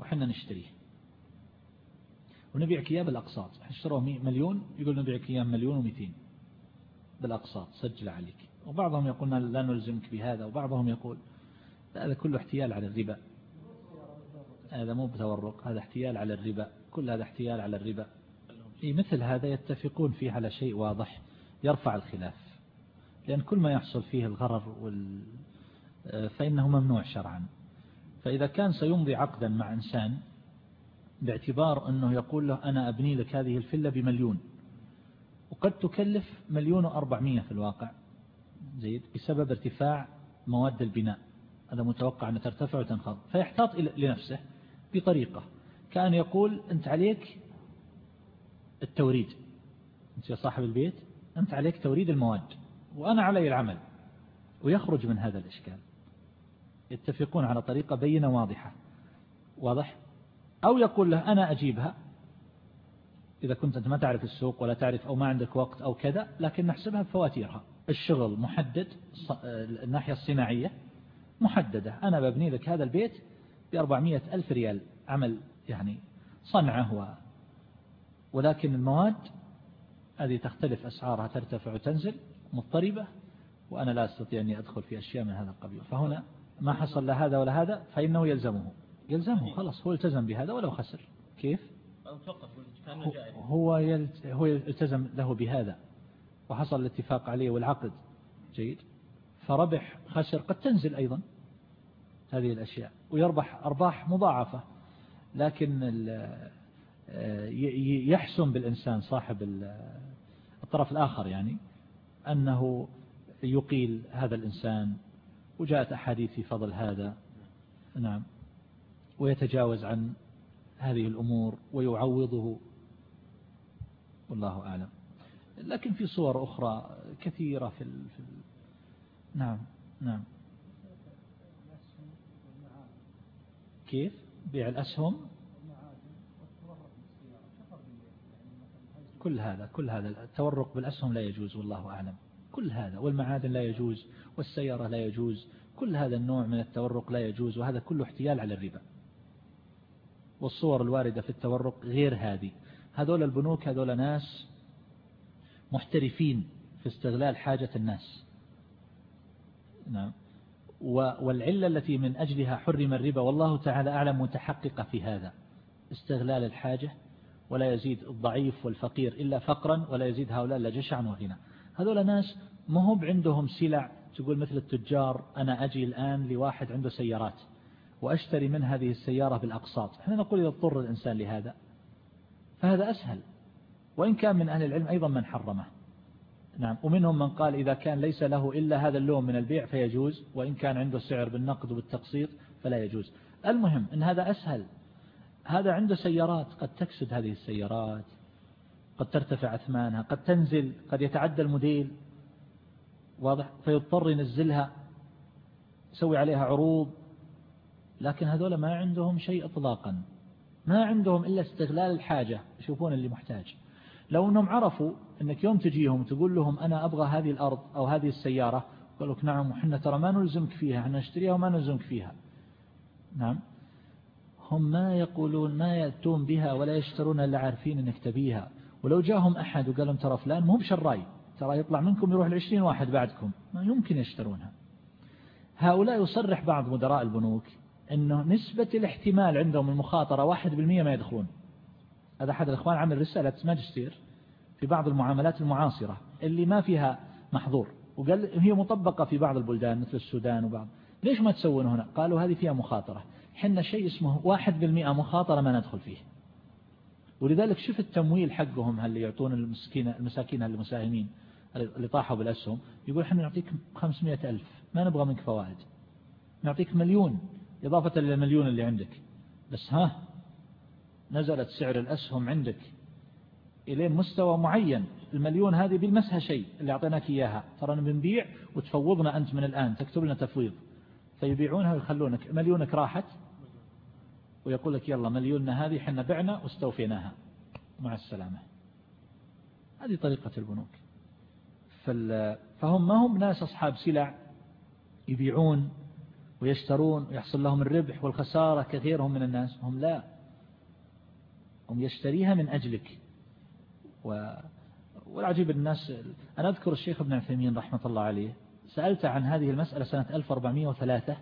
وحنا نشتريه. ونبيعك إياه بالأقساط اشتروه مليون يقول نبيعك إياه مليون ومئتين بالأقساط سجل عليك. وبعضهم يقول لا نلزمك بهذا وبعضهم يقول هذا كله احتيال على الربا. هذا مو بتورق هذا احتيال على الربا. كل هذا احتيال على الربا. مثل هذا يتفقون فيه على شيء واضح يرفع الخلاف. لأن كل ما يحصل فيه الغرر وال... فإنه ممنوع شرعا. فإذا كان سيمضي عقدا مع إنسان باعتبار أنه يقول له أنا أبني لك هذه الفلة بمليون. وقد تكلف مليون وأربعمية في الواقع. زيد بسبب ارتفاع مواد البناء. هذا متوقع أن ترتفع وتنخفض. فيحتاط لنفسه بطريقة. كأن يقول أنت عليك التوريد. أنت يا صاحب البيت أنت عليك توريد المواد. وأنا علي العمل. ويخرج من هذا الإشكال. يتفقون على طريقة بينة واضحة. واضح؟ أو يقول له أنا أجيبها. إذا كنت أنت ما تعرف السوق ولا تعرف أو ما عندك وقت أو كذا لكن نحسبها بفواتيرها. الشغل محدد الناحية الصناعية محددة. أنا ببني لك هذا البيت بأربعمية ألف ريال. عمل يعني صنعه و ولكن المواد هذه تختلف أسعارها ترتفع وتنزل مضطربة وأنا لا أستطيع أن أدخل في أشياء من هذا القبيل. فهنا ما حصل لا هذا ولا هذا فإنه يلزمه. يلزمه خلاص هو التزم بهذا ولو خسر. كيف؟ هو هو يلتزم له بهذا وحصل الاتفاق عليه والعقد. جيد. فربح خسر قد تنزل أيضا هذه الأشياء ويربح أرباح مضاعفة. لكن يحسن بالإنسان صاحب الطرف الآخر يعني أنه يقيل هذا الإنسان وجاءت أحاديث في فضل هذا. نعم. ويتجاوز عن هذه الأمور ويعوضه. والله أعلم. لكن في صور أخرى كثيرة في, ال... في ال... نعم نعم. كيف؟ بيع الأسهم؟ كل هذا كل هذا. التورق بالأسهم لا يجوز والله أعلم. كل هذا. والمعادن لا يجوز والسيارة لا يجوز. كل هذا النوع من التورق لا يجوز وهذا كله احتيال على الربا. والصور الواردة في التورق غير هذه. هذول البنوك هذول ناس محترفين في استغلال حاجة الناس. نعم. والعلة التي من أجلها حرم الربا والله تعالى أعلم متحققة في هذا. استغلال الحاجة ولا يزيد الضعيف والفقير إلا فقرا ولا يزيد هؤلاء إلا جشعا وغنى هذول ناس ما هم عندهم سلع تقول مثل التجار أنا أجي الآن لواحد عنده سيارات. وأشتري من هذه السيارة بالأقساط. إحنا نقول إذا اضطر الإنسان لهذا فهذا أسهل. وإن كان من أهل العلم أيضا من حرمه. نعم ومنهم من قال إذا كان ليس له إلا هذا اللون من البيع فيجوز وإن كان عنده سعر بالنقد وبالتقسيط فلا يجوز. المهم أن هذا أسهل. هذا عنده سيارات قد تكسد هذه السيارات قد ترتفع أثمانها قد تنزل قد يتعدى الموديل. واضح؟ فيضطر ينزلها يسوي عليها عروض. لكن هذول ما عندهم شيء إطلاقا. ما عندهم إلا استغلال الحاجة يشوفون اللي محتاج. لو أنهم عرفوا أنك يوم تجيهم تقول لهم أنا أبغى هذه الأرض أو هذه السيارة قالوا لك نعم وحنا ترى ما نلزمك فيها إحنا نشتريها وما نلزمك فيها. نعم. هم ما يقولون ما يأتون بها ولا يشترون إلا عارفين أنك تبيها. ولو جاهم أحد وقال لهم ترى فلان مو بشراي ترى يطلع منكم يروح العشرين واحد بعدكم ما يمكن يشترونها. هؤلاء يصرح بعض مدراء البنوك أنه نسبة الاحتمال عندهم المخاطرة واحد بالمية ما يدخلون. هذا أحد الأخوان عمل رسالة ماجستير في بعض المعاملات المعاصرة اللي ما فيها محظور. وقال هي مطبقة في بعض البلدان مثل السودان وبعض. ليش ما تسوون هنا؟ قالوا هذه فيها مخاطرة. حنا شيء اسمه واحد بالمئة مخاطرة ما ندخل فيه. ولذلك شوف التمويل حقهم اللي يعطون المسكين المساكين المساهمين اللي طاحوا بالأسهم. يقول إحنا نعطيك 500 ألف ما نبغى منك فوائد. نعطيك مليون. إضافة للمليون اللي عندك. بس ها نزلت سعر الأسهم عندك إلين مستوى معين. المليون هذه بالمسها شيء اللي أعطيناك إياها. ترى بنبيع وتفوضنا أنت من الآن تكتب لنا تفويض. فيبيعونها ويخلونك. مليونك راحت ويقول لك يلا مليوننا هذه حنا بعنا واستوفيناها. مع السلامة. هذه طريقة البنوك. فهم ما هم ناس أصحاب سلع يبيعون ويشترون ويحصل لهم الربح والخسارة كثيرهم من الناس. هم لا. هم يشتريها من أجلك. و... والعجيب الناس أنا أذكر الشيخ ابن عثيمين رحمة الله عليه سألت عن هذه المسألة سنة 1403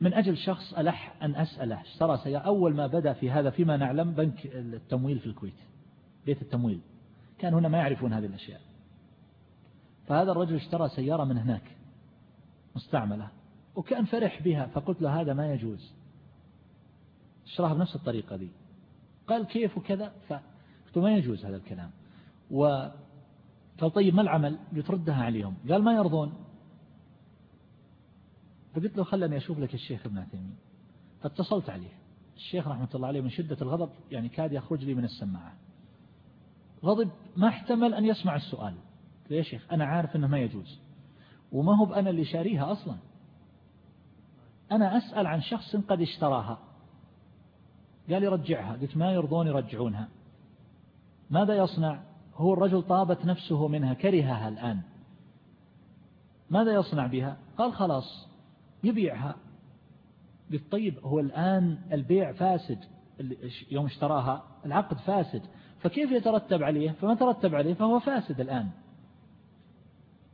من أجل شخص ألح أن أسأله اشترى سيارة أول ما بدأ في هذا فيما نعلم بنك التمويل في الكويت بيت التمويل. كان هنا ما يعرفون هذه الأشياء. فهذا الرجل اشترى سيارة من هناك مستعملة. وكأن فرح بها فقلت له هذا ما يجوز. اشتراها بنفس الطريقة دي قال كيف وكذا؟ فقلت ما يجوز هذا الكلام. و قال طيب ما العمل؟ يتردها عليهم. قال ما يرضون. فقلت له خلني أشوف لك الشيخ ابن عثيمين. فاتصلت عليه. الشيخ رحمة الله عليه من شدة الغضب يعني كاد يخرج لي من السماعة. غضب ما احتمل أن يسمع السؤال. يا شيخ أنا عارف أنه ما يجوز. وما هو بأنا اللي شاريها أصلا. أنا أسأل عن شخص قد اشتراها. قال يرجعها قلت ما يرضون يرجعونها. ماذا يصنع؟ هو الرجل طابت نفسه منها كرهها الآن. ماذا يصنع بها؟ قال خلاص يبيعها. قلت طيب هو الآن البيع فاسد. يوم اشتراها العقد فاسد. فكيف يترتب عليه؟ فما ترتب عليه فهو فاسد الآن.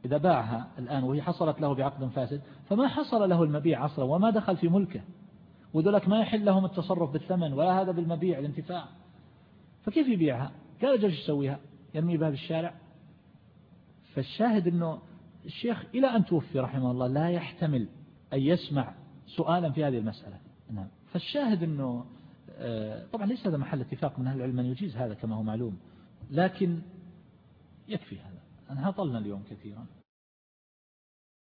إذا باعها الآن وهي حصلت له بعقد فاسد فما حصل له المبيع أصلا وما دخل في ملكه. وذلك ما يحل لهم التصرف بالثمن ولا هذا بالمبيع الانتفاع. فكيف يبيعها؟ قال جالس يسويها؟ يرمي بها بالشارع. فالشاهد أنه الشيخ إلى أن توفي رحمه الله لا يحتمل أن يسمع سؤالا في هذه المسألة. نعم. فالشاهد أنه آه، طبعا ليس هذا محل اتفاق من أهل العلم أن يجيز هذا كما هو معلوم لكن يكفي هذا. أنها طلنا اليوم كثيرا.